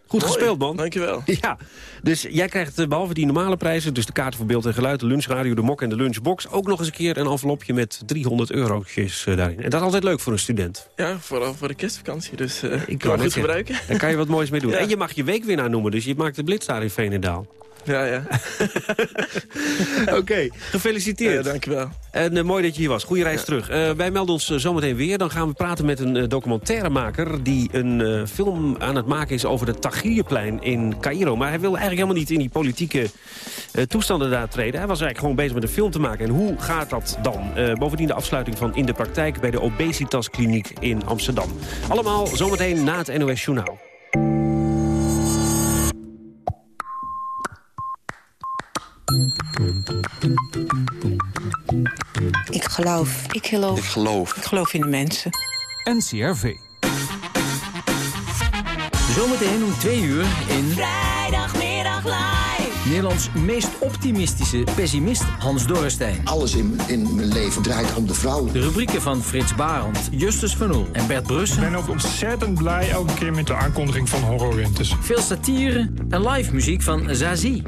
Goed Mooi, gespeeld, man. Dankjewel. *laughs* Ja, dus jij krijgt behalve die normale prijzen... dus de kaarten voor beeld en geluid, de lunchradio, de mok en de lunchbox... ook nog eens een keer een envelopje met 300 eurotjes uh, daarin. En dat is altijd leuk voor een student. Ja, vooral voor de kerstvakantie. Dus uh, ik kan het goed gebruiken. Daar kan je wat moois mee doen. *laughs* Ja. En je mag je weekwinnaar noemen, dus je maakt de blitz daar in Veenendaal. Ja, ja. *laughs* Oké, okay, gefeliciteerd. Ja, dankjewel. En uh, mooi dat je hier was. Goeie reis ja. terug. Uh, wij melden ons uh, zometeen weer. Dan gaan we praten met een documentairemaker... die een film aan het maken is over het Tahrirplein in Cairo. Maar hij wil eigenlijk helemaal niet in die politieke toestanden daar treden. Hij was eigenlijk gewoon bezig met een film te maken. En hoe gaat dat dan? bovendien de afsluiting van In de Praktijk... bij de Obesitaskliniek in Amsterdam. Allemaal zometeen na het NOS Journaal. Ik geloof. Ik geloof. Ik geloof. Ik geloof in de mensen. NCRV. Zometeen om twee uur in... Vrijdagmiddag live. Nederlands meest optimistische pessimist Hans Dorrestein. Alles in, in mijn leven draait om de vrouw. De rubrieken van Frits Barend, Justus Van Oel en Bert Brussen. Ik ben ook ontzettend blij elke keer met de aankondiging van Horror Winters. Veel satire en live muziek van Zazie.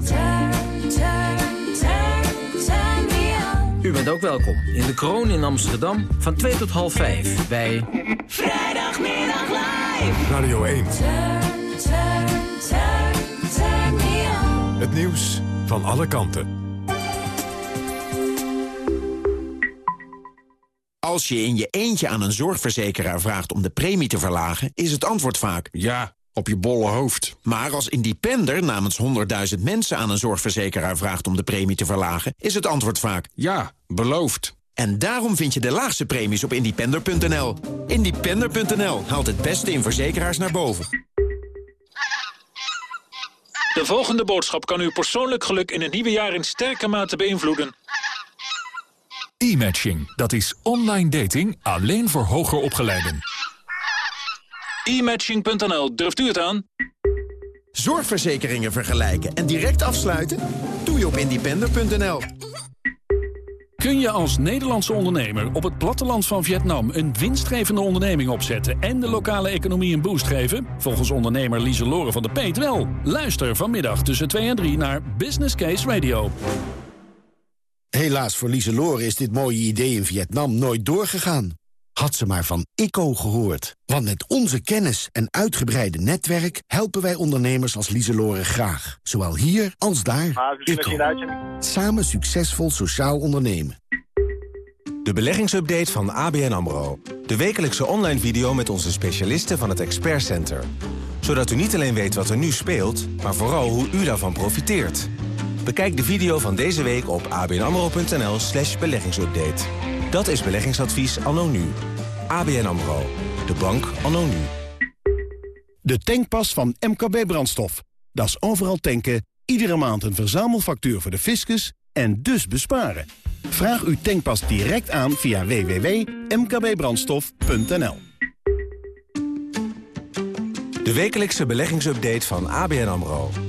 U bent ook welkom in de Kroon in Amsterdam van 2 tot half 5 bij... Vrijdagmiddag live! Radio 1. Het nieuws van alle kanten. Als je in je eentje aan een zorgverzekeraar vraagt om de premie te verlagen... is het antwoord vaak... Ja, op je bolle hoofd. Maar als independer namens 100.000 mensen aan een zorgverzekeraar vraagt om de premie te verlagen... is het antwoord vaak... Ja, beloofd. En daarom vind je de laagste premies op independer.nl. Independer.nl haalt het beste in verzekeraars naar boven. De volgende boodschap kan uw persoonlijk geluk in het nieuwe jaar in sterke mate beïnvloeden. E-matching, dat is online dating alleen voor hoger opgeleiden. E-matching.nl, durft u het aan? Zorgverzekeringen vergelijken en direct afsluiten? Doe je op independer.nl. Kun je als Nederlandse ondernemer op het platteland van Vietnam... een winstgevende onderneming opzetten en de lokale economie een boost geven? Volgens ondernemer Lieselore van de Peet wel. Luister vanmiddag tussen 2 en 3 naar Business Case Radio. Helaas voor Lieselore is dit mooie idee in Vietnam nooit doorgegaan. Had ze maar van ICO gehoord. Want met onze kennis en uitgebreide netwerk... helpen wij ondernemers als Lieselore graag. Zowel hier als daar. ICO. Samen succesvol sociaal ondernemen. De beleggingsupdate van ABN AMRO. De wekelijkse online video met onze specialisten van het Expert Center. Zodat u niet alleen weet wat er nu speelt, maar vooral hoe u daarvan profiteert. Bekijk de video van deze week op abnamro.nl slash beleggingsupdate. Dat is beleggingsadvies anno nu. ABN AMRO. De bank anno nu. De tankpas van MKB Brandstof. Dat is overal tanken, iedere maand een verzamelfactuur voor de fiscus en dus besparen. Vraag uw tankpas direct aan via www.mkbbrandstof.nl De wekelijkse beleggingsupdate van ABN AMRO.